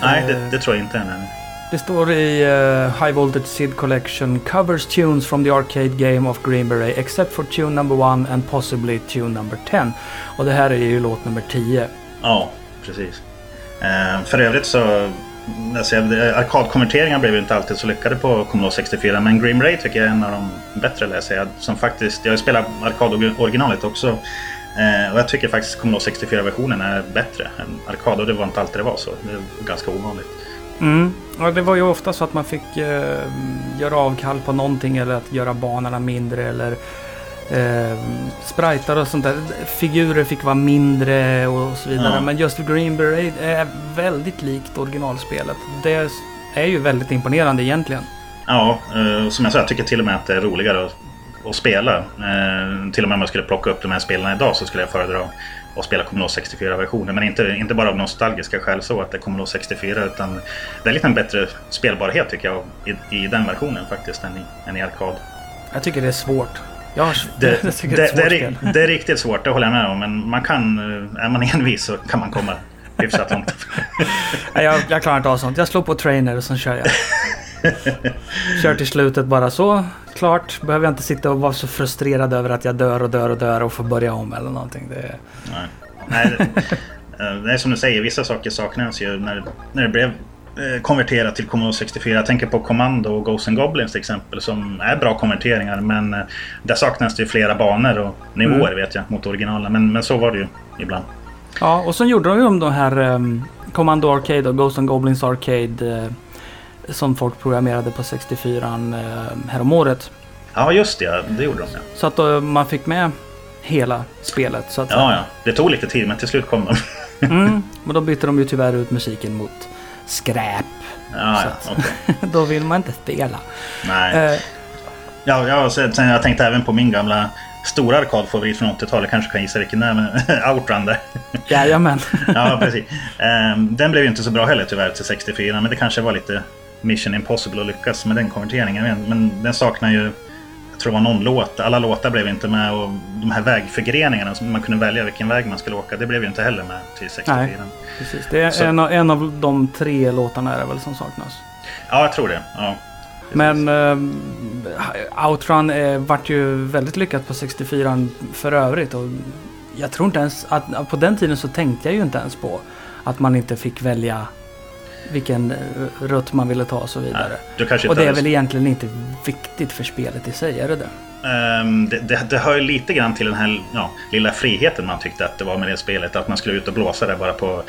Nej, Eh, det, det tror jag inte. Nej. Det står i uh, High Voltage Sid Collection covers tunes from the arcade game of Green Beret except for tune number one and possibly tune number 10. Och det här är ju låt nummer 10. Ja, precis. Eh, för övrigt så... Alltså, arkadkonverteringar blev ju inte alltid så lyckade på Commodore 64 men Green Beret tycker jag är en av de bättre läser jag. Som faktiskt, jag har ju spelat arkadoriginalet också. Eh, och jag tycker faktiskt Commodore 64-versionen är bättre än arkad och det var inte alltid det var så. Det är ganska ovanligt. Mm. Ja, det var ju ofta så att man fick eh, göra avkall på någonting eller att göra banorna mindre eller eh, spritar och sånt där. Figurer fick vara mindre och så vidare. Ja. Men just Green Beret är väldigt likt originalspelet. Det är ju väldigt imponerande egentligen. Ja, eh, som jag sa, jag tycker till och med att det är roligare att, att spela. Eh, till och med om jag skulle plocka upp de här spelen idag så skulle jag föredra att spela Commodore 64-versionen. Men inte, inte bara av nostalgiska skäl så att det är Commodore 64 utan det är lite en bättre spelbarhet tycker jag i, i den versionen faktiskt än i, än i arkad. Jag tycker det är svårt. Har, Det, det, det är det, är, det är riktigt svårt, det håller jag med om. Men man kan, eh, är man envis så kan man komma hyfsat långt. Jag, jag klarar inte av sånt. Jag slår på trainer och sen kör jag. Kör till slutet bara så. Klart. Behöver jag inte sitta och vara så frustrerad över att jag dör och dör och dör och får börja om eller någonting. Det, Nej. Nej, det, eh, är som du säger, vissa saker saknas ju när, när det blev eh, konverterat till Commodore 64. Jag tänker på Commando och Ghosts and Goblins till exempel som är bra konverteringar men eh, där saknas det ju flera banor och nivåer vet jag mot originalen. Men, men så var det ju ibland. Ja, och sen gjorde de ju om de här um, Commando Arcade och Ghost and Goblins Arcade som folk programmerade på 64 uh, häromåret. Ja just det, det gjorde de ja. Så att eh, man fick med hela spelet. Så att, Ja, ja. Det tog lite tid men till slut kom de. Mm, men då bytte de ju tyvärr ut musiken mot skräp. Ja, Så ja, att- okej. Då vill man inte spela. Nej. Eh, Ja, ja, sen, sen jag tänkte även på min gamla stora arkadfavorit från 80-talet. Kanske kan gissa vilken det är, men Outrun där. jajamän. Ja, precis. Ehm, den blev ju inte så bra heller tyvärr till 64, men det kanske var lite Mission Impossible att lyckas med den konverteringen. Men- den saknar ju, jag tror det var någon låt, alla låtar blev inte med och de här vägförgreningarna som man kunde välja vilken väg man skulle åka, det blev ju inte heller med till 64. Nej. Precis. Det är en, av- en av de tre låtarna är det väl som saknas. Ja, jag tror det. Ja. Men eh, Outrun eh, vart ju väldigt lyckat på 64 för övrigt. Och jag tror inte ens att på den tiden så tänkte jag ju inte ens på att man inte fick välja vilken eh, rutt man ville ta och så vidare. Nej, Och det är väl egentligen inte viktigt för spelet i sig, är det det? Ehm, det, det, det hör ju lite grann till den här ja, lilla friheten man tyckte att det var med det spelet. Att man skulle ut och blåsa där bara på,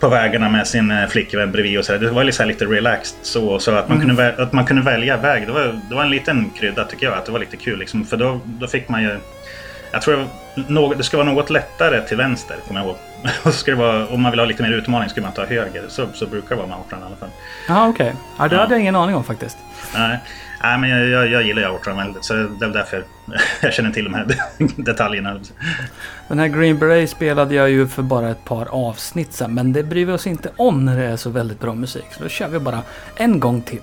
på vägarna med sin eh, flickvän bredvid. Och så där. Det var här lite relaxed så. så att, man Mm. kunde, att man kunde välja väg. Det var, det var en liten krydda tycker jag. Att det var lite kul. Liksom, för då, då fick man ju... Jag tror något, det skulle vara något lättare till vänster, kommer jag ihåg. Och skulle det vara, om man vill ha lite mer utmaning skulle man ta höger. Så, så brukar det vara med Outrun i alla fall. Ja, okej. Ja, det Ja. hade jag ingen aning om faktiskt. Nej, Nej men jag, jag, jag gillar ju Outrun väldigt. Så det är därför jag känner till de här detaljerna. Den här Green Beret spelade jag ju för bara ett par avsnitt sen, men det bryr vi oss inte om när det är så väldigt bra musik. Så då kör vi bara en gång till.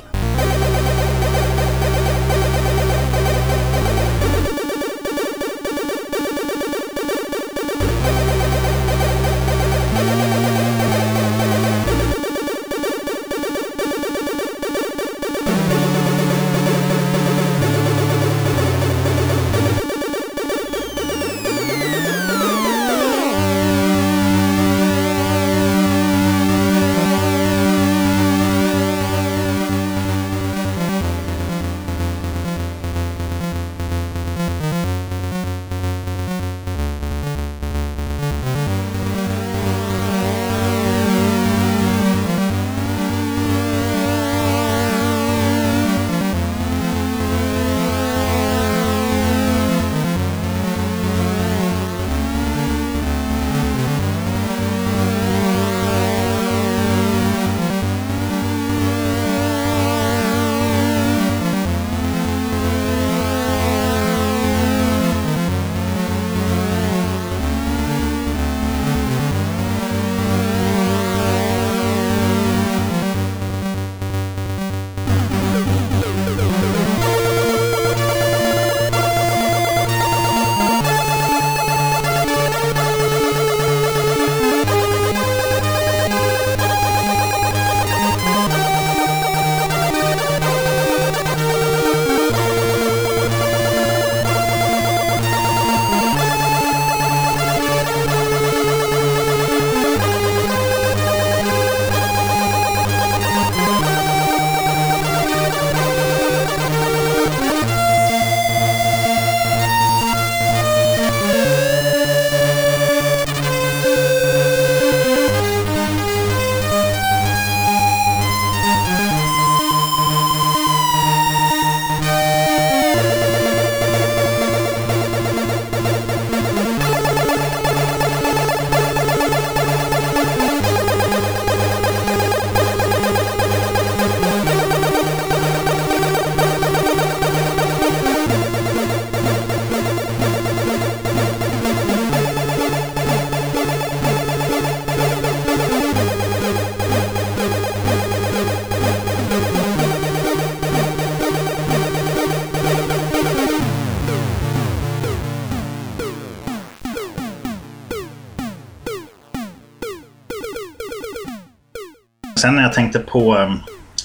Sen när jag tänkte på um,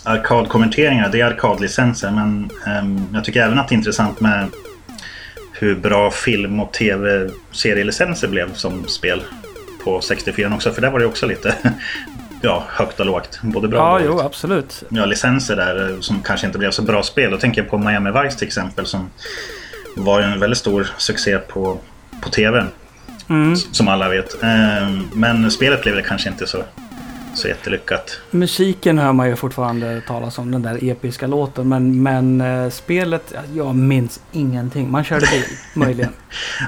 arkadkonverteringar, det är arkadlicenser. Men um, jag tycker även att det är intressant med hur bra film och tv-serielicenser blev som spel på 64 också. För där var det också lite ja, högt och lågt. Både bra Ja, och jo, dåligt. absolut. ja, licenser där eh, som kanske inte blev så bra spel. Då tänker jag på Miami Vice till exempel som var en väldigt stor succé på, på tv. Mm. Som alla vet. Ehm, Men spelet blev det kanske inte så, så jättelyckat. Musiken hör man ju fortfarande talas om, den där episka låten. Men, men eh, spelet, jag minns ingenting. Man körde bil, möjligen.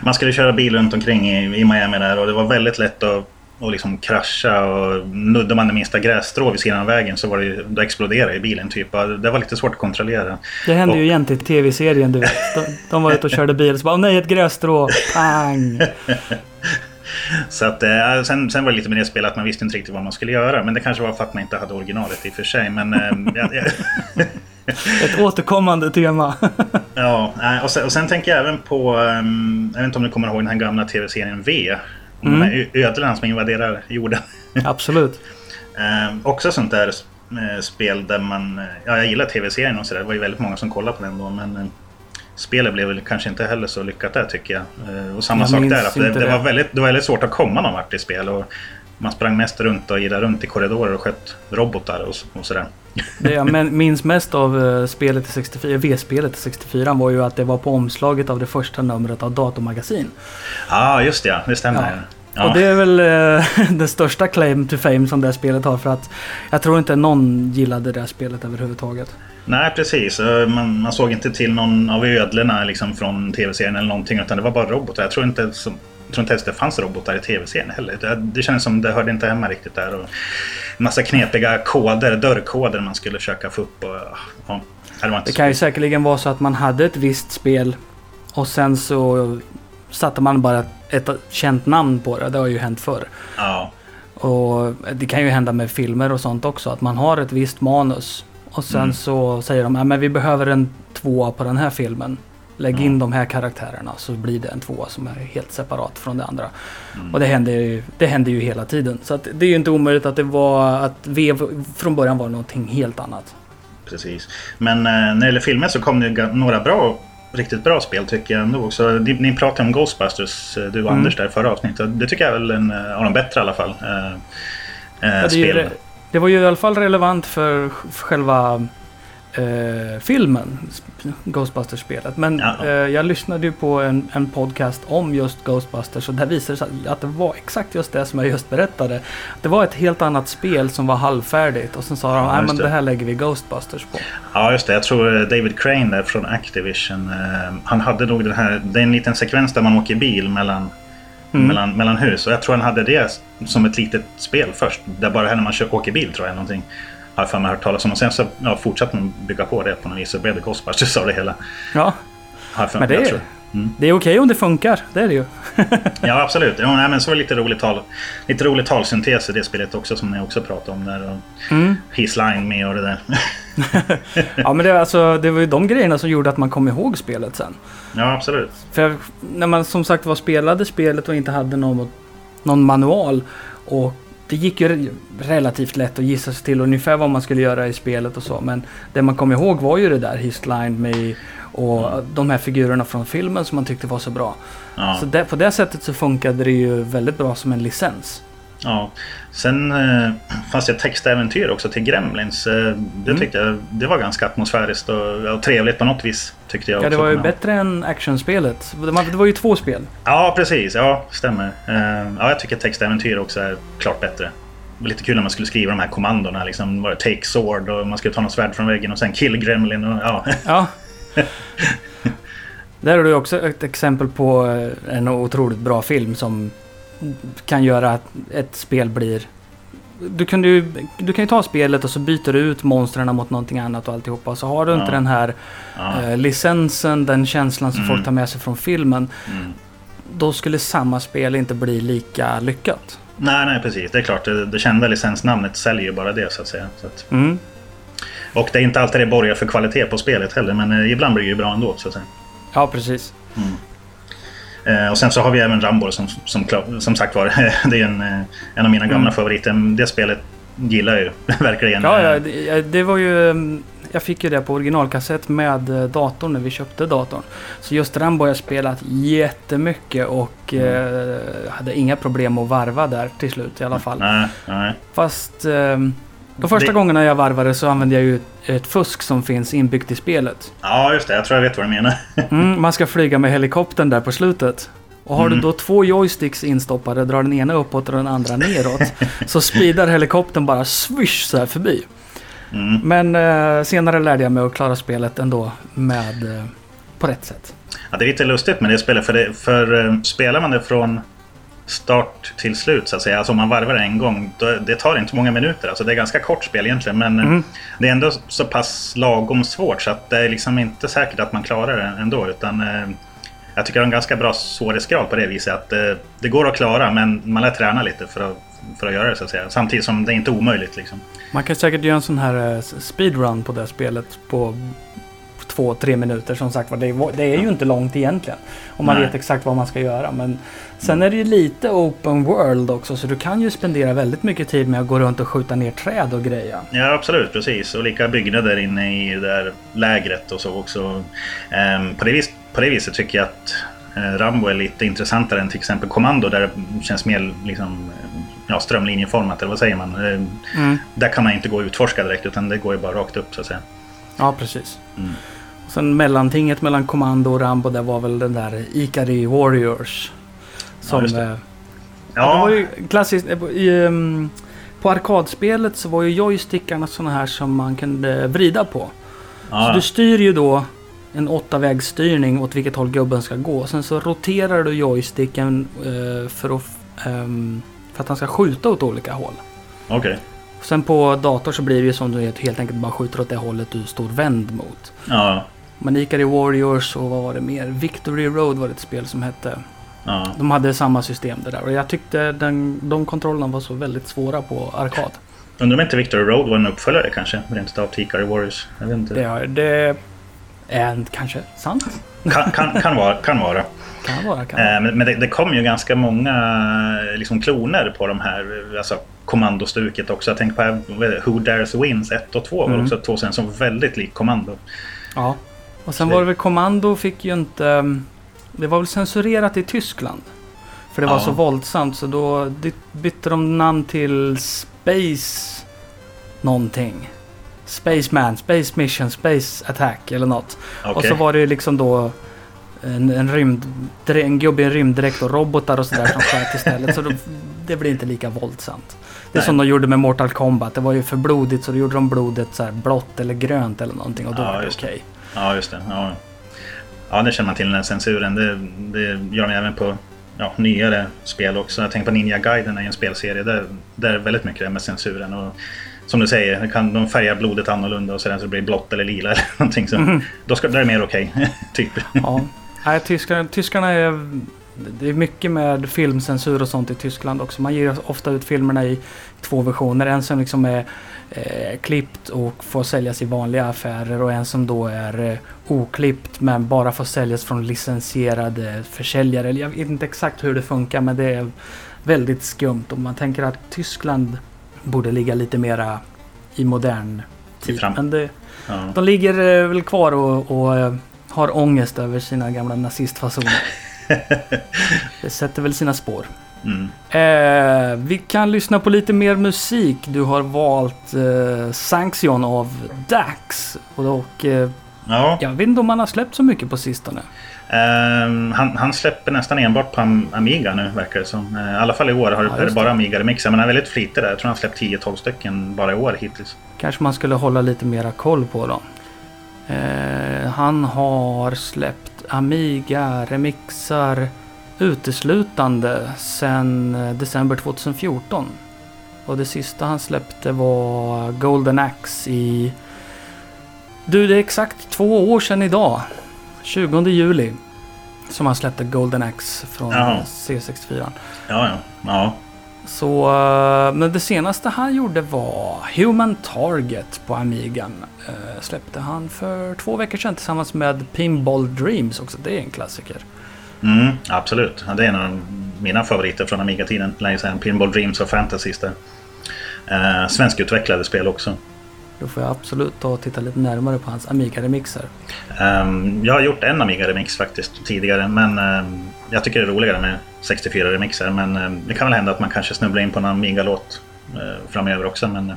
Man skulle köra bil runt omkring i, i Miami där och det var väldigt lätt att och liksom krascha och nuddade man det minsta grässtrå vid sidan av vägen så var det ju, då exploderade bilen typ. Det var lite svårt att kontrollera. Det hände och, ju egentligen i tv-serien du vet. De, de var ute och körde bil så bara nej ett grässtrå, pang! Så att, eh, sen, sen var det lite med det spelet att man visste inte riktigt vad man skulle göra. Men det kanske var för att man inte hade originalet i och för sig. Men, eh. Ett återkommande tema. ja, och sen, och sen, tänker jag även på, um, jag vet inte om du kommer ihåg den här gamla tv-serien V. Om mm. de här ödlorna som invaderar jorden. Absolut. um, också sånt där uh, spel där man, ja jag gillar tv-serien och sådär. Det var ju väldigt många som kollade på den då. Men spelet blev väl kanske inte heller så lyckat där tycker jag. och samma jag sak där, att det, det, var väldigt, det var väldigt svårt att komma någon vart i spel. Och, man sprang mest runt och gillade runt i korridorer och sköt robotar och, och sådär. Det jag minns mest av uh, spelet i 64, V-spelet i 64 var ju att det var på omslaget av det första numret av Datormagasin. Ja, ah, just det. Det stämmer. Ja. Ja. Och det är väl uh, den största claim to fame som det här spelet har för att jag tror inte någon gillade det spelet överhuvudtaget. Nej, precis. Man, man såg inte till någon av ödlorna liksom, från tv-serien eller någonting utan det var bara robotar. Jag tror inte som, jag tror inte ens det fanns robotar i tv-serien heller. Det, det känns som det hörde inte hemma riktigt där. Och massa knepiga koder, dörrkoder man skulle försöka få upp. Och, ja, det, det kan ju säkerligen vara så att man hade ett visst spel och sen så satte man bara ett känt namn på det. Det har ju hänt förr. Ja. Och det kan ju hända med filmer och sånt också. Att man har ett visst manus. Och sen mm. så säger de att vi behöver en tvåa på den här filmen. Lägg in de här karaktärerna så blir det en tvåa som är helt separat från det andra. Mm. Och det händer, ju, det händer ju hela tiden. Så det är ju inte omöjligt att det var att V från början var någonting helt annat. Precis. Men eh, när det gäller filmer så kom det några bra riktigt bra spel tycker jag ändå. Så ni, ni pratade om Ghostbusters, eh, du och mm. Anders där förra avsnittet. Det tycker jag är väl en eh, av de bättre i alla fall. Eh, ja, det, spel. det var ju i alla fall relevant för själva eh, filmen, Ghostbusters-spelet. Men eh, jag lyssnade ju på en, en, podcast om just Ghostbusters och där visade det sig att det var exakt just det som jag just berättade. Det var ett helt annat spel som var halvfärdigt och sen sa de ja, det. det här lägger vi Ghostbusters på. Ja, just det. Jag tror eh, David Crane där från Activision, eh, han hade nog den här, det är en liten sekvens där man åker bil mellan Mm. mellan, mellan hus. Och jag tror han hade det som ett litet spel först. Där bara när man kör, åker bil tror jag någonting har jag för mig hört talas om. Och sen så ja, fortsatte man bygga på det på något vis. Så blev det Ghostbusters av det hela. Ja, men det är, mm. det är okej om det funkar. Det är det ju. ja, absolut. Ja, nej, men så var det lite rolig, tal, lite rolig talsyntes i det spelet också som ni också pratade om. Där, och mm. His line med och det där. ja, men det, alltså, det var ju de grejerna som gjorde att man kom ihåg spelet sen. Ja, absolut. För när man som sagt var spelade spelet och inte hade någon, någon manual och det gick ju relativt lätt att gissa sig till ungefär vad man skulle göra i spelet och så. Men det man kom ihåg var ju det där Histline med och mm. de här figurerna från filmen som man tyckte var så bra. Ja. Så det, på det sättet så funkade det ju väldigt bra som en licens. Ja. Sen eh, fanns det ett textäventyr också till Gremlins. Eh, det mm. tyckte jag det var ganska atmosfäriskt och, och trevligt på något vis. Tyckte jag ja, det var ju bättre än actionspelet. Det var ju två spel. Ja, precis. Ja, stämmer. Eh, ja, jag tycker textäventyr också är klart bättre. Det var lite kul när man skulle skriva de här kommandona. Liksom, var det take sword och man skulle ta något svärd från väggen och sen kill gremlin. Och, ja. ja. Där har du också ett exempel på eh, en otroligt bra film som kan göra att ett spel blir... Du kan ju, du kan ju ta spelet och så byter du ut monstren mot någonting annat och alltihopa. Så har du inte den här ja. eh, licensen, den känslan som mm. folk tar med sig från filmen. Mm. Då skulle samma spel inte bli lika lyckat. Nej, nej precis. Det är klart, det, det kända licensnamnet säljer ju bara det så att säga. Så att... Mm. Och det är inte alltid det borgar för kvalitet på spelet heller, men eh, ibland blir det ju bra ändå så att säga. Ja, precis. Mm. Eh, och sen så har vi även Rambo som, som, som sagt var, det är en, eh, en av mina gamla mm. favoriter. Det spelet gillar jag ju verkligen. Ja, ja det, det, var ju... Mm, jag fick ju det på originalkassett med eh, datorn när vi köpte datorn. Så just Rambo har jag spelat jättemycket och mm. eh, hade inga problem att varva där till slut i alla fall. Nej, nej. Fast... Eh, de första det... gångerna jag varvade så använde jag ju ett fusk som finns inbyggt i spelet. Ja, just det. Jag tror jag vet vad du menar. mm, man ska flyga med helikoptern där på slutet. Och har mm. du då två joysticks instoppade, drar den ena uppåt och den andra neråt. så speedar helikoptern bara swish så här förbi. Mm. Men eh, senare lärde jag mig att klara spelet ändå med, eh, på rätt sätt. Ja, det är lite lustigt med det spelet. För, det, för eh, spelar man det från start till slut så att säga. Alltså om man varvar en gång, då, det tar inte många minuter. Alltså det är ganska kort spel egentligen. Men mm. det är ändå så pass lagom svårt så att det är liksom inte säkert att man klarar det ändå. Utan eh, jag tycker det är en ganska bra svårighetsgrad på det viset. Att eh, det går att klara men man lär träna lite för att, för att göra det så att säga. Samtidigt som det är inte är omöjligt liksom. Man kan säkert göra en sån här speedrun på det spelet på två, tre minuter som sagt det, det är ju inte långt egentligen. Om man Nej. vet exakt vad man ska göra. Men sen är det ju lite open world också så du kan ju spendera väldigt mycket tid med att gå runt och skjuta ner träd och grejer. Ja absolut, precis. Och lika byggnader inne i det där lägret och så också. Um, på, det vis, på det viset tycker jag att uh, Rambo är lite intressantare än till exempel Kommando där det känns mer liksom, ja, strömlinjeformat eller vad säger man? Uh, mm. Där kan man inte gå och utforska direkt utan det går ju bara rakt upp så att säga. Ja precis. Mm. Sen mellantinget mellan Commando och Rambo det var väl den där Ikari Warriors. Som... Ja, det. Ja. det var ju klassiskt. Eh, I, um, på arkadspelet så var ju joystickarna sådana här som man kunde vrida på. Ja. Så du styr ju då en åttavägsstyrning åt vilket håll gubben ska gå. Sen så roterar du joysticken uh, för, att, um, för att han ska skjuta åt olika håll. Okej. Okay. Sen på dator så blir det ju som du vet helt enkelt bara skjuter åt det hållet du står vänd mot. Ja. Man Ikari Warriors och vad var det mer? Victory Road var det ett spel som hette. Ja. De hade samma system det där och jag tyckte den, de kontrollerna var så väldigt svåra på arkad. Undrar om inte Victory Road var en uppföljare kanske? Rent utav till Ikari Warriors. Jag vet inte. Det, det är kanske sant. Kan, kan, kan vara. Kan vara. Kan vara, kan vara. Eh, men, men det, det, kom ju ganska många liksom, kloner på de här. Alltså kommandostuket också. Jag tänker på Who Dares Wins 1 och 2 mm. var också två sen som väldigt lik kommando. Ja. Och sen var det väl Kommando fick ju inte... Mm, det var väl censurerat i Tyskland. För det var så våldsamt så då bytte de namn till Space någonting. Spaceman, Space Mission, Space Attack eller något. Okay. Och så var det liksom då en, en, rymd, en gubbe i en rymddräkt och robotar och sådär som sköt istället. Så då, det blir inte lika våldsamt. Det är Nej. som de gjorde med Mortal Kombat. Det var ju för blodigt så då gjorde de blodet så blått eller grönt eller någonting och då ja, var det okej. Okay. Ja, just det. Ja. ja, det känner man till den här censuren. Det, det gör de även på ja, nyare spel också. Jag tänker på Ninja Gaiden är en spelserie där, där är väldigt mycket det med censuren. Och som du säger, kan de färga blodet annorlunda och så, så det blir blått eller lila eller någonting. Så, mm. Då ska, det är mer okej, okay, typ. Ja. Nej, tyskarna, tyskarna är... Det är mycket med filmcensur och sånt i Tyskland också. Man ger ofta ut filmerna i två versioner. En som liksom är eh, klippt och får säljas i vanliga affärer och en som då är eh, oklippt men bara får säljas från licensierade försäljare. Jag vet inte exakt hur det funkar men det är väldigt skumt och man tänker att Tyskland borde ligga lite mera i modern tid. Men det, ja. de ligger eh, väl kvar och, och eh, har ångest över sina gamla nazistfasoner. det sätter väl sina spår. Mm. Eh, vi kan lyssna på lite mer musik. Du har valt eh, Sanction av Dax. Och, eh, ja. Jag vet inte om han har släppt så mycket på sistone. Um, han, han, släpper nästan enbart på Amiga nu verkar det som. Uh, I alla fall i år har, ja, är det bara Amiga-remixar. Men han är väldigt flitig där. Jag tror han har släppt 10-12 stycken bara i år hittills. Kanske man skulle hålla lite mera koll på dem. Uh, han har släppt Amiga-remixar uteslutande sedan eh, december 2014. Och det sista han släppte var Golden Axe i... Du, det är exakt två år sedan idag. 20 juli. Som han släppte Golden Axe från Jaha. C64. Ja, ja. ja. Så, eh, men det senaste han gjorde var Human Target på Amigan. Uh, släppte han för två veckor sedan tillsammans med Pinball Dreams också. Det är en klassiker. Mm, absolut. Det är en av mina favoriter från Amiga-tiden. Länge sedan. Pinball Dreams och Fantasies där. Uh, eh, svenskutvecklade spel också. Då får jag absolut ta och titta lite närmare på hans Amiga-remixer. Um, jag har gjort en Amiga-remix faktiskt tidigare. Men um, jag tycker det är roligare med 64-remixer. Men um, det kan väl hända att man kanske snubblar in på en Amiga-låt uh, framöver också. Men, uh,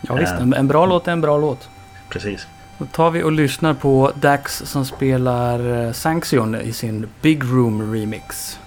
ja visst, en, en bra låt är en bra låt. Precis. Då tar vi och lyssnar på Dax som spelar Sanction i sin Big Room Remix.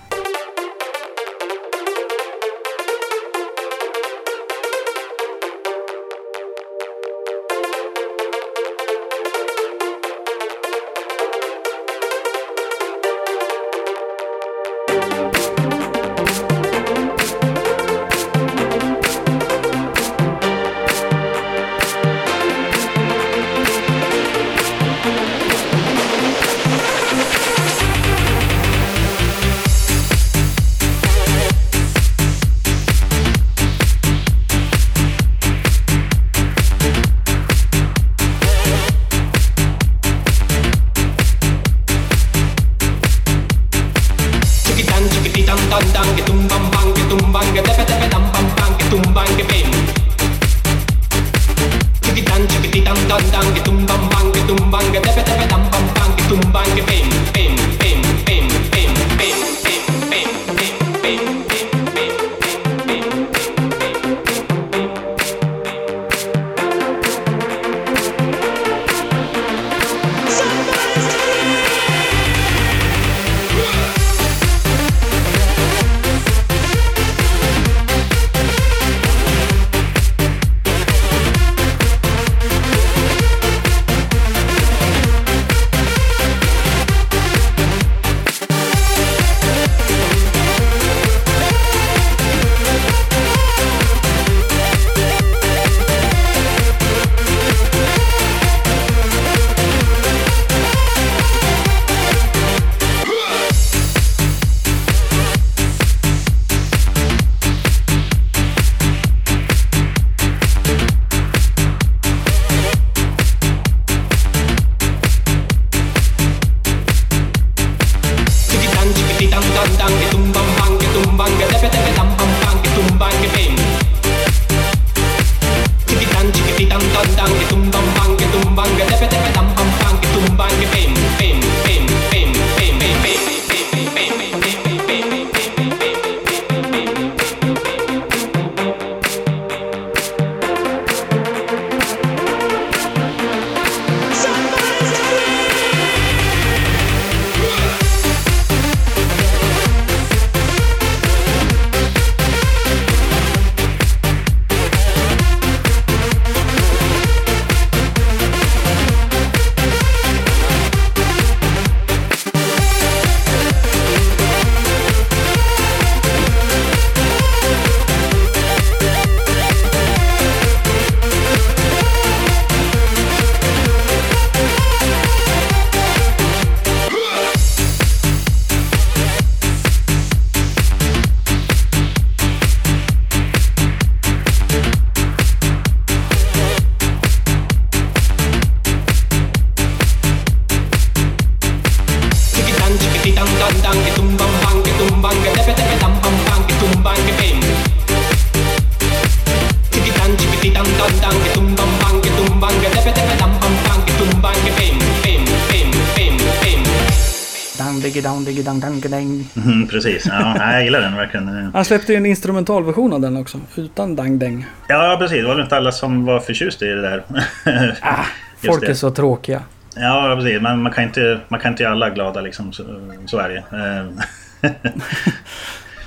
Dang, diggy, dang, diggy, dang, dang, dang. Mm, precis. Ja, jag gillar den verkligen. Han släppte ju en instrumentalversion av den också. Utan dang, dang. Ja, precis. Det var väl inte alla som var förtjusta i det där. Ah, folk det. är så tråkiga. Ja, precis. Men man kan inte, man kan inte göra alla glada liksom. Så, så är det ju. Eh,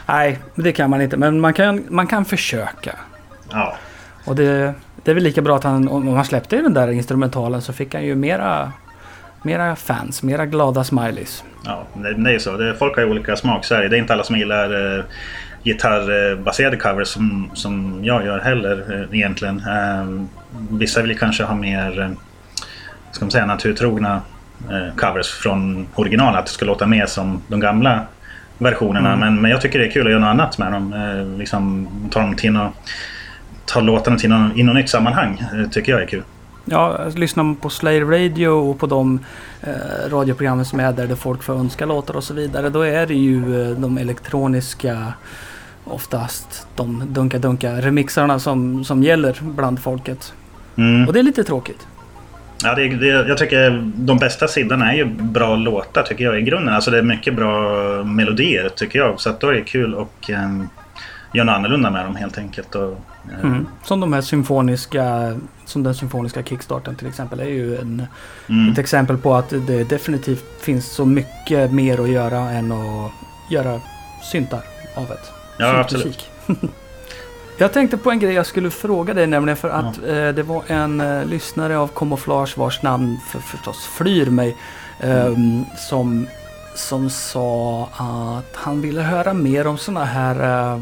Nej, det kan man inte. Men man kan, man kan försöka. Ja, Och det, det är väl lika bra att han, om han släppte den där instrumentalen så fick han ju mera, mera fans, mera glada smileys. ja det, det är ju så. Folk har ju olika smak. Så är det. det är inte alla som gillar eh, gitarrbaserade covers som, som jag gör heller eh, egentligen. Eh, vissa vill kanske ha mer eh, ska man säga, naturtrogna eh, covers från original. Att det ska låta mer som de gamla versionerna. Men, men jag tycker det är kul att göra något annat med dem. Eh, liksom ta dem till något, ta låtarna till något, i något nytt sammanhang. Eh, tycker jag är kul. Ja, lyssnar man på Slayer Radio och på de eh, radioprogrammen som är där, där folk får önska låtar och så vidare. Då är det ju eh, de elektroniska, oftast de dunka-dunka remixarna som, som gäller bland folket. Mm. Och det är lite tråkigt. Ja, det, det, jag tycker de bästa sidorna är ju bra låtar tycker jag i grunden. Alltså det är mycket bra melodier tycker jag. Så att då är det kul att um, göra något annorlunda med dem helt enkelt. Och, eh, Mm. Som de här symfoniska, som den symfoniska kickstarten till exempel är ju en, mm. ett exempel på att det definitivt finns så mycket mer att göra än att göra syntar av ett. Ja, syntmusik. jag tänkte på en grej jag skulle fråga dig nämligen för att eh, det var en eh, lyssnare av Camouflage vars namn för, förstås flyr mig. ehm, som, som sa att han ville höra mer om sådana här uh,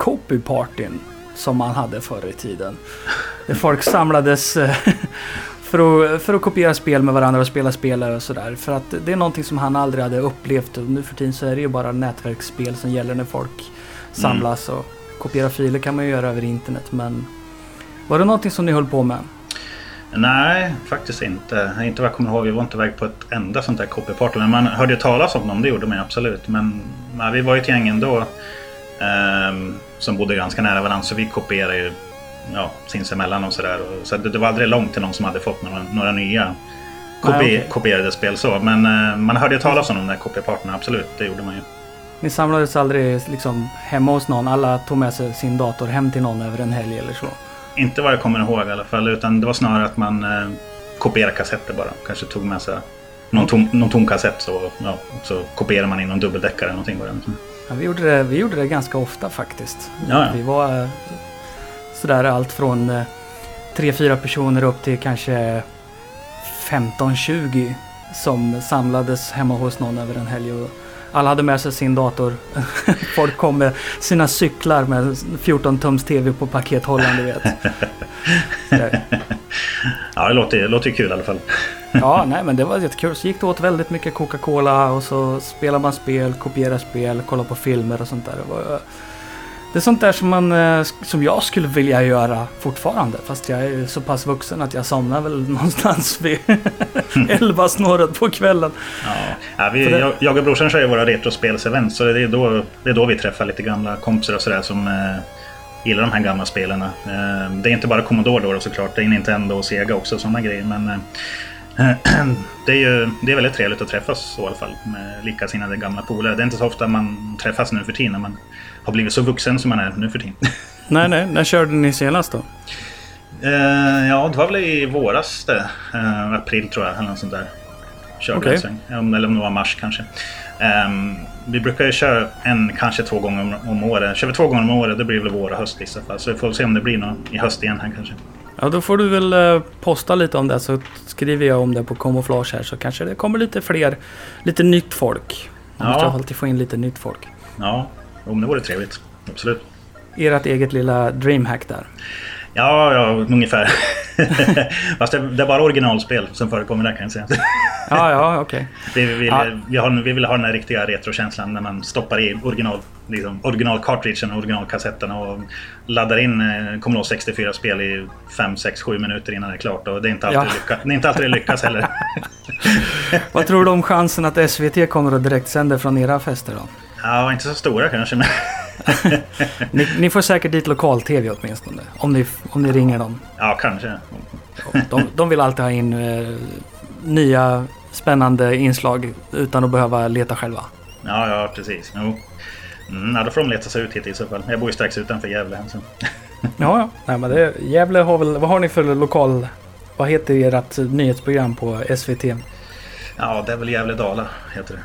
copypartyn som man hade förr i tiden. Där folk samlades eh, för, att, för att kopiera spel med varandra och spela spel och sådär. För att det är någonting som han aldrig hade upplevt. Och nu för tiden så är det ju bara nätverksspel som gäller när folk samlas. Och kopiera filer kan man ju göra över internet. Men var det någonting som ni höll på med? Nej, faktiskt inte. Inte vad jag kommer ihåg. Vi var inte iväg på ett enda sånt där copyparty. Men man hörde ju talas om dem, det gjorde man ju absolut. Men nej, vi var ju ett gäng ändå ehm, som bodde ganska nära varandra. Så vi kopierade ju ja, sinsemellan och sådär. Så det, det var aldrig långt till någon som hade fått några, några nya kopi Nej, okej. kopierade spel så. Men eh, man hörde ju talas om de där copyparterna, absolut. Det gjorde man ju. Ni samlades aldrig liksom hemma hos någon? Alla tog med sig sin dator hem till någon över en helg eller så? Inte vad jag kommer ihåg i alla fall. Utan det var snarare att man eh, kopierade kassetter bara. Kanske tog med sig någon tom, någon tom kassett så, ja, så kopierade man in någon dubbeldäckare eller någonting. Bara. Ja, vi, gjorde det, vi gjorde det ganska ofta faktiskt. Ja, ja. Vi var eh, sådär allt från eh, tre, fyra personer upp till kanske 15-20 som samlades hemma hos någon över en helg. Och alla hade med sig sin dator. Folk kom med sina cyklar med 14 tums tv på pakethållaren, du vet. Sådär. Ja, det låter, det låter ju kul i alla fall. Ja, nej men det var jättekul. Så gick det åt väldigt mycket Coca-Cola och så spelar man spel, kopierar spel, kollar på filmer och sånt där. Det, var, det är sånt där som, man, eh, som jag skulle vilja göra fortfarande. Fast jag är så pass vuxen att jag somnar väl någonstans vid 11 snåret på kvällen. Ja. Ja, vi, det- jag, jag och brorsan kör ju våra retrospelsevent så det är, då, det är då vi träffar lite gamla kompisar och sådär som eh, gillar de här gamla spelen. Eh, det är inte bara Commodore då såklart, det är Nintendo och Sega också sådana grejer. Men eh, det är ju det är väldigt trevligt att träffas så i alla fall med likasinnade gamla polare. Det är inte så ofta man träffas nu för tiden när man har blivit så vuxen som man är nu för tiden. Nej, nej. När körde ni senast då? Eh, ja, det var väl i våras det. Eh, april tror jag, eller något sånt där. Körde sväng. Om- Eller om det var mars kanske. Ehm, vi brukar ju köra en, kanske två gånger om, om året. Kör vi två gånger om året, det blir väl vår och höst i så fall. Så vi får se om det blir något i höst igen här kanske. Ja, då får du väl eh, posta lite om det så skriver jag om det på kamouflage här så kanske det kommer lite fler, lite nytt folk. Man Ja. måste alltid få in lite nytt folk. Ja, om det vore trevligt. Absolut. Ert eget lilla dreamhack där. Ja, ja, ungefär. Fast det, det är bara originalspel som förekommer där kan jag säga. Ja, ja, okej. Vi, vi, Ja. vi, har, vi vill ha den här riktiga retrokänslan när man stoppar i original, liksom, original cartridgen och originalkassetterna och laddar in eh, Commodore 64-spel i 5, 6, 7 minuter innan det är klart. Och det är inte alltid, Ja. det, lycka, det är inte alltid det lyckas heller. Vad tror du om chansen att SVT kommer att direktsända från era fester då? Ja, inte så stora kanske. Men Ni, ni får säkert dit lokal-tv åtminstone. Om ni, om ni ringer dem. ja, kanske. De, de vill alltid ha in eh, nya spännande inslag utan att behöva leta själva. Ja, ja, precis. Jo. Mm, ja, då får de leta sig ut hit i så fall. Jag bor ju strax utanför Gävle. Så. Ja, ja. Nej, men det, Gävle har väl... Vad har ni för lokal... Vad heter ert nyhetsprogram på SVT? Ja, det är väl Gävle-Dala heter det.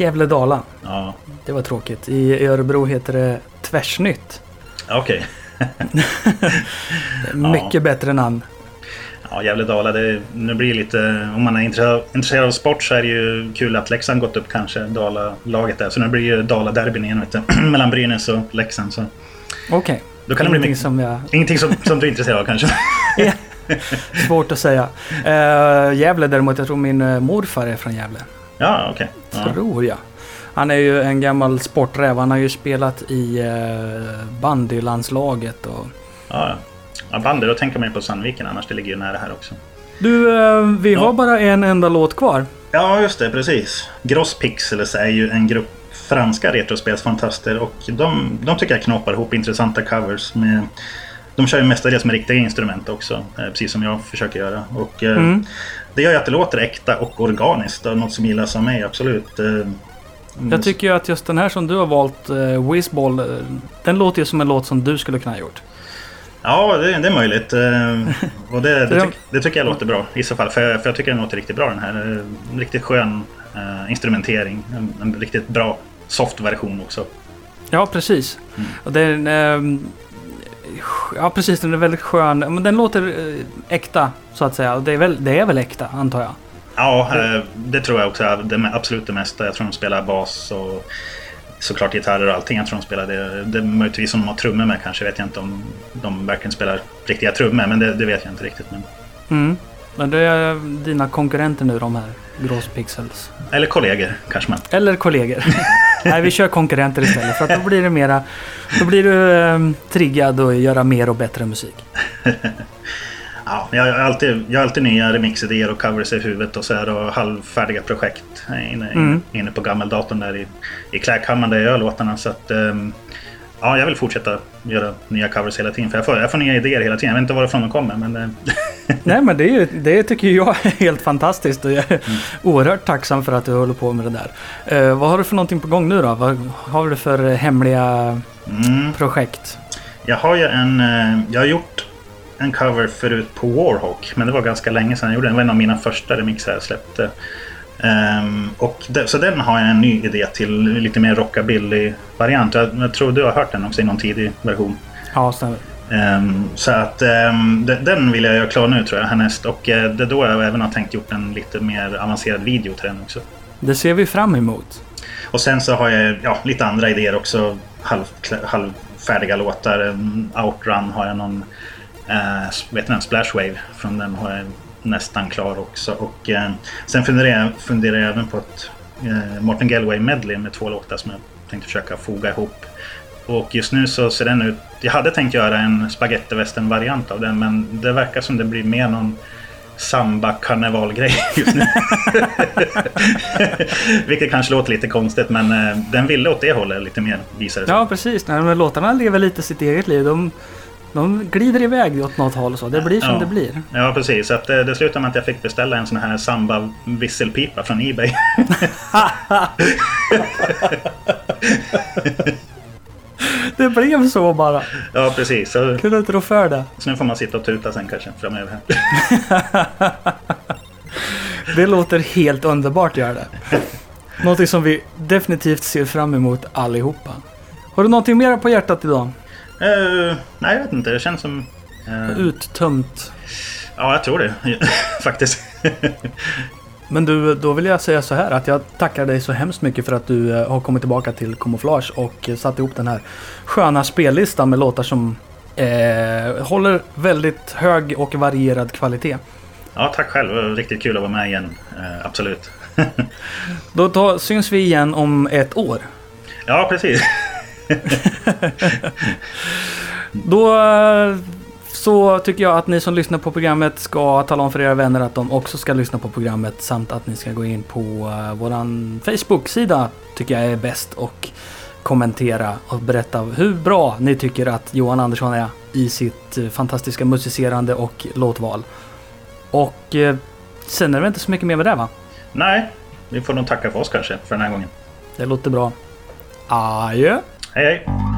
Gävle-Dala. Ja, Det var tråkigt. I Örebro heter det Tvärsnytt. Ja, okej. Mycket bättre namn. Ja, Gävle-Dala, det, nu blir lite... Om man är intresserad, av sport så är det ju kul att Leksand gått upp kanske, Dala-laget där. Så nu blir ju Dala-derbyn igen. Mellan Brynäs och Leksand. Okej. då kan det bli Ingenting mycket, som jag... ingenting som, som du är intresserad av kanske. Svårt att säga. Uh, Gävle däremot, jag tror min eh, morfar är från Gävle. Ja, okej. Ja. Tror jag. Han är ju en gammal sporträv. Han har ju spelat i uh, bandylandslaget och... Ja, ja. ja, bandy, då tänker man ju på Sandviken annars. Det ligger ju nära här också. Du, eh, vi Ja. har bara en enda låt kvar. Ja, just det. Precis. Gross Pixels är ju en grupp franska retrospelsfantaster och de, de tycker jag knoppar ihop intressanta covers. Med, de kör ju mestadels med riktiga instrument också, eh, precis som jag försöker göra. Och, eh, Mm. Det gör ju att det låter äkta och organiskt. och Något som gillas av mig, absolut. Eh, mm, Jag tycker ju att just den här som du har valt, Whizball, den låter ju som en låt som du skulle kunna ha gjort. Ja, det, det är möjligt. Och det, det, de- tyck, det tycker jag låter bra i så fall. För, jag- för jag tycker den låter riktigt bra den här. En riktigt skön instrumentering. En, en riktigt bra soft-version också. Ja, precis. Mm. Och den, ehm, ja, precis. Den är väldigt skön. Men den låter eh, äkta, så att säga. Och det är, väl, det är väl äkta, antar jag. Ja, eh, det tror jag också. Det, absolut det mesta. Jag tror de spelar bas och såklart gitarrer och allting. Jag tror de spelar det. det är möjligtvis som de har trummor med kanske. Vet jag inte om de verkligen spelar riktiga trummor. Men det, det vet jag inte riktigt. Men... Mm. Men det är dina konkurrenter nu, de här Gross Pixels. Eller kollegor kanske man. Eller kollegor. Nej, vi kör konkurrenter istället. För att då blir det mera... Då blir du ehm, triggad att göra mer och bättre musik. Ja, jag har alltid, jag har alltid nya remixidéer och covers i huvudet och så här och halvfärdiga projekt inne, Mm. inne på gammeldatorn där i, i klädkammaren där jag gör låtarna. Så att, ehm, ja, jag vill fortsätta göra nya covers hela tiden. För jag får, jag får nya idéer hela tiden. Jag vet inte varifrån de kommer men eh, Nej men det, är ju, det tycker jag är helt fantastiskt och jag är oerhört tacksam för att du håller på med det där. Eh, vad har du för någonting på gång nu då? Vad har du för eh, hemliga mm. projekt? Jag har ju en... Jag har gjort en cover förut på Warhawk. Men det var ganska länge sedan jag gjorde den. Det var en av mina första remixer jag släppte. Ehm, och det, så den har jag en ny idé till. Lite mer rockabilly-variant. Jag, jag tror du har hört den också i någon tidig version. Ja, stämmer. Ehm, så att ehm, de- den vill jag göra klar nu tror jag härnäst. Och eh, det är då jag även har tänkt gjort en lite mer avancerad video till den också. Det ser vi fram emot. Och sen så har jag ja, lite andra idéer också. Halv, halvfärdiga låtar. Um, Outrun har jag någon... Uh, vet du den? Splashwave. Från den har jag nästan klar också. Och eh, sen funderar jag, funderar jag även på ett eh, Martin Galway medley med två låtar som jag tänkte försöka foga ihop. Och just nu så ser den ut... Jag hade tänkt göra en spagettivästern variant av den men det verkar som det blir mer någon samba karnevalgrej just nu. Vilket kanske låter lite konstigt men eh, den ville åt det hållet lite mer visar det sig. Ja, precis. Nej, men låtarna lever lite sitt eget liv. De, de glider iväg åt något håll så. Det blir som Ja. det blir. Ja precis, så att eh, det slutade med att jag fick beställa en sån här samba visselpipa från Ebay. Det blev så bara. ja precis, så, Kunde inte rå för det. så nu får man sitta och tuta sen kanske framöver. Det låter helt underbart gör det. Någonting som vi definitivt ser fram emot allihopa. Har du någonting mer på hjärtat idag? Eh, nej jag vet inte, det känns som... eh, Uttömt. ja jag tror det faktiskt. Men du, då vill jag säga så här att jag tackar dig så hemskt mycket för att du eh, har kommit tillbaka till Camouflage och satt ihop den här sköna spellistan med låtar som eh, håller väldigt hög och varierad kvalitet. ja tack själv, det var riktigt kul att vara med igen. Eh, absolut. Då ta, syns vi igen om ett år. ja precis. Då eh, så tycker jag att ni som lyssnar på programmet ska tala om för era vänner att de också ska lyssna på programmet samt att ni ska gå in på uh, våran Facebook-sida tycker jag är bäst och kommentera och berätta hur bra ni tycker att Johan Andersson är i sitt eh, fantastiska musicerande och låtval. Och eh, sen är det väl inte så mycket mer med det va? nej, vi får nog tacka för oss kanske för den här gången. Det låter bra. Adjö! Hej hej!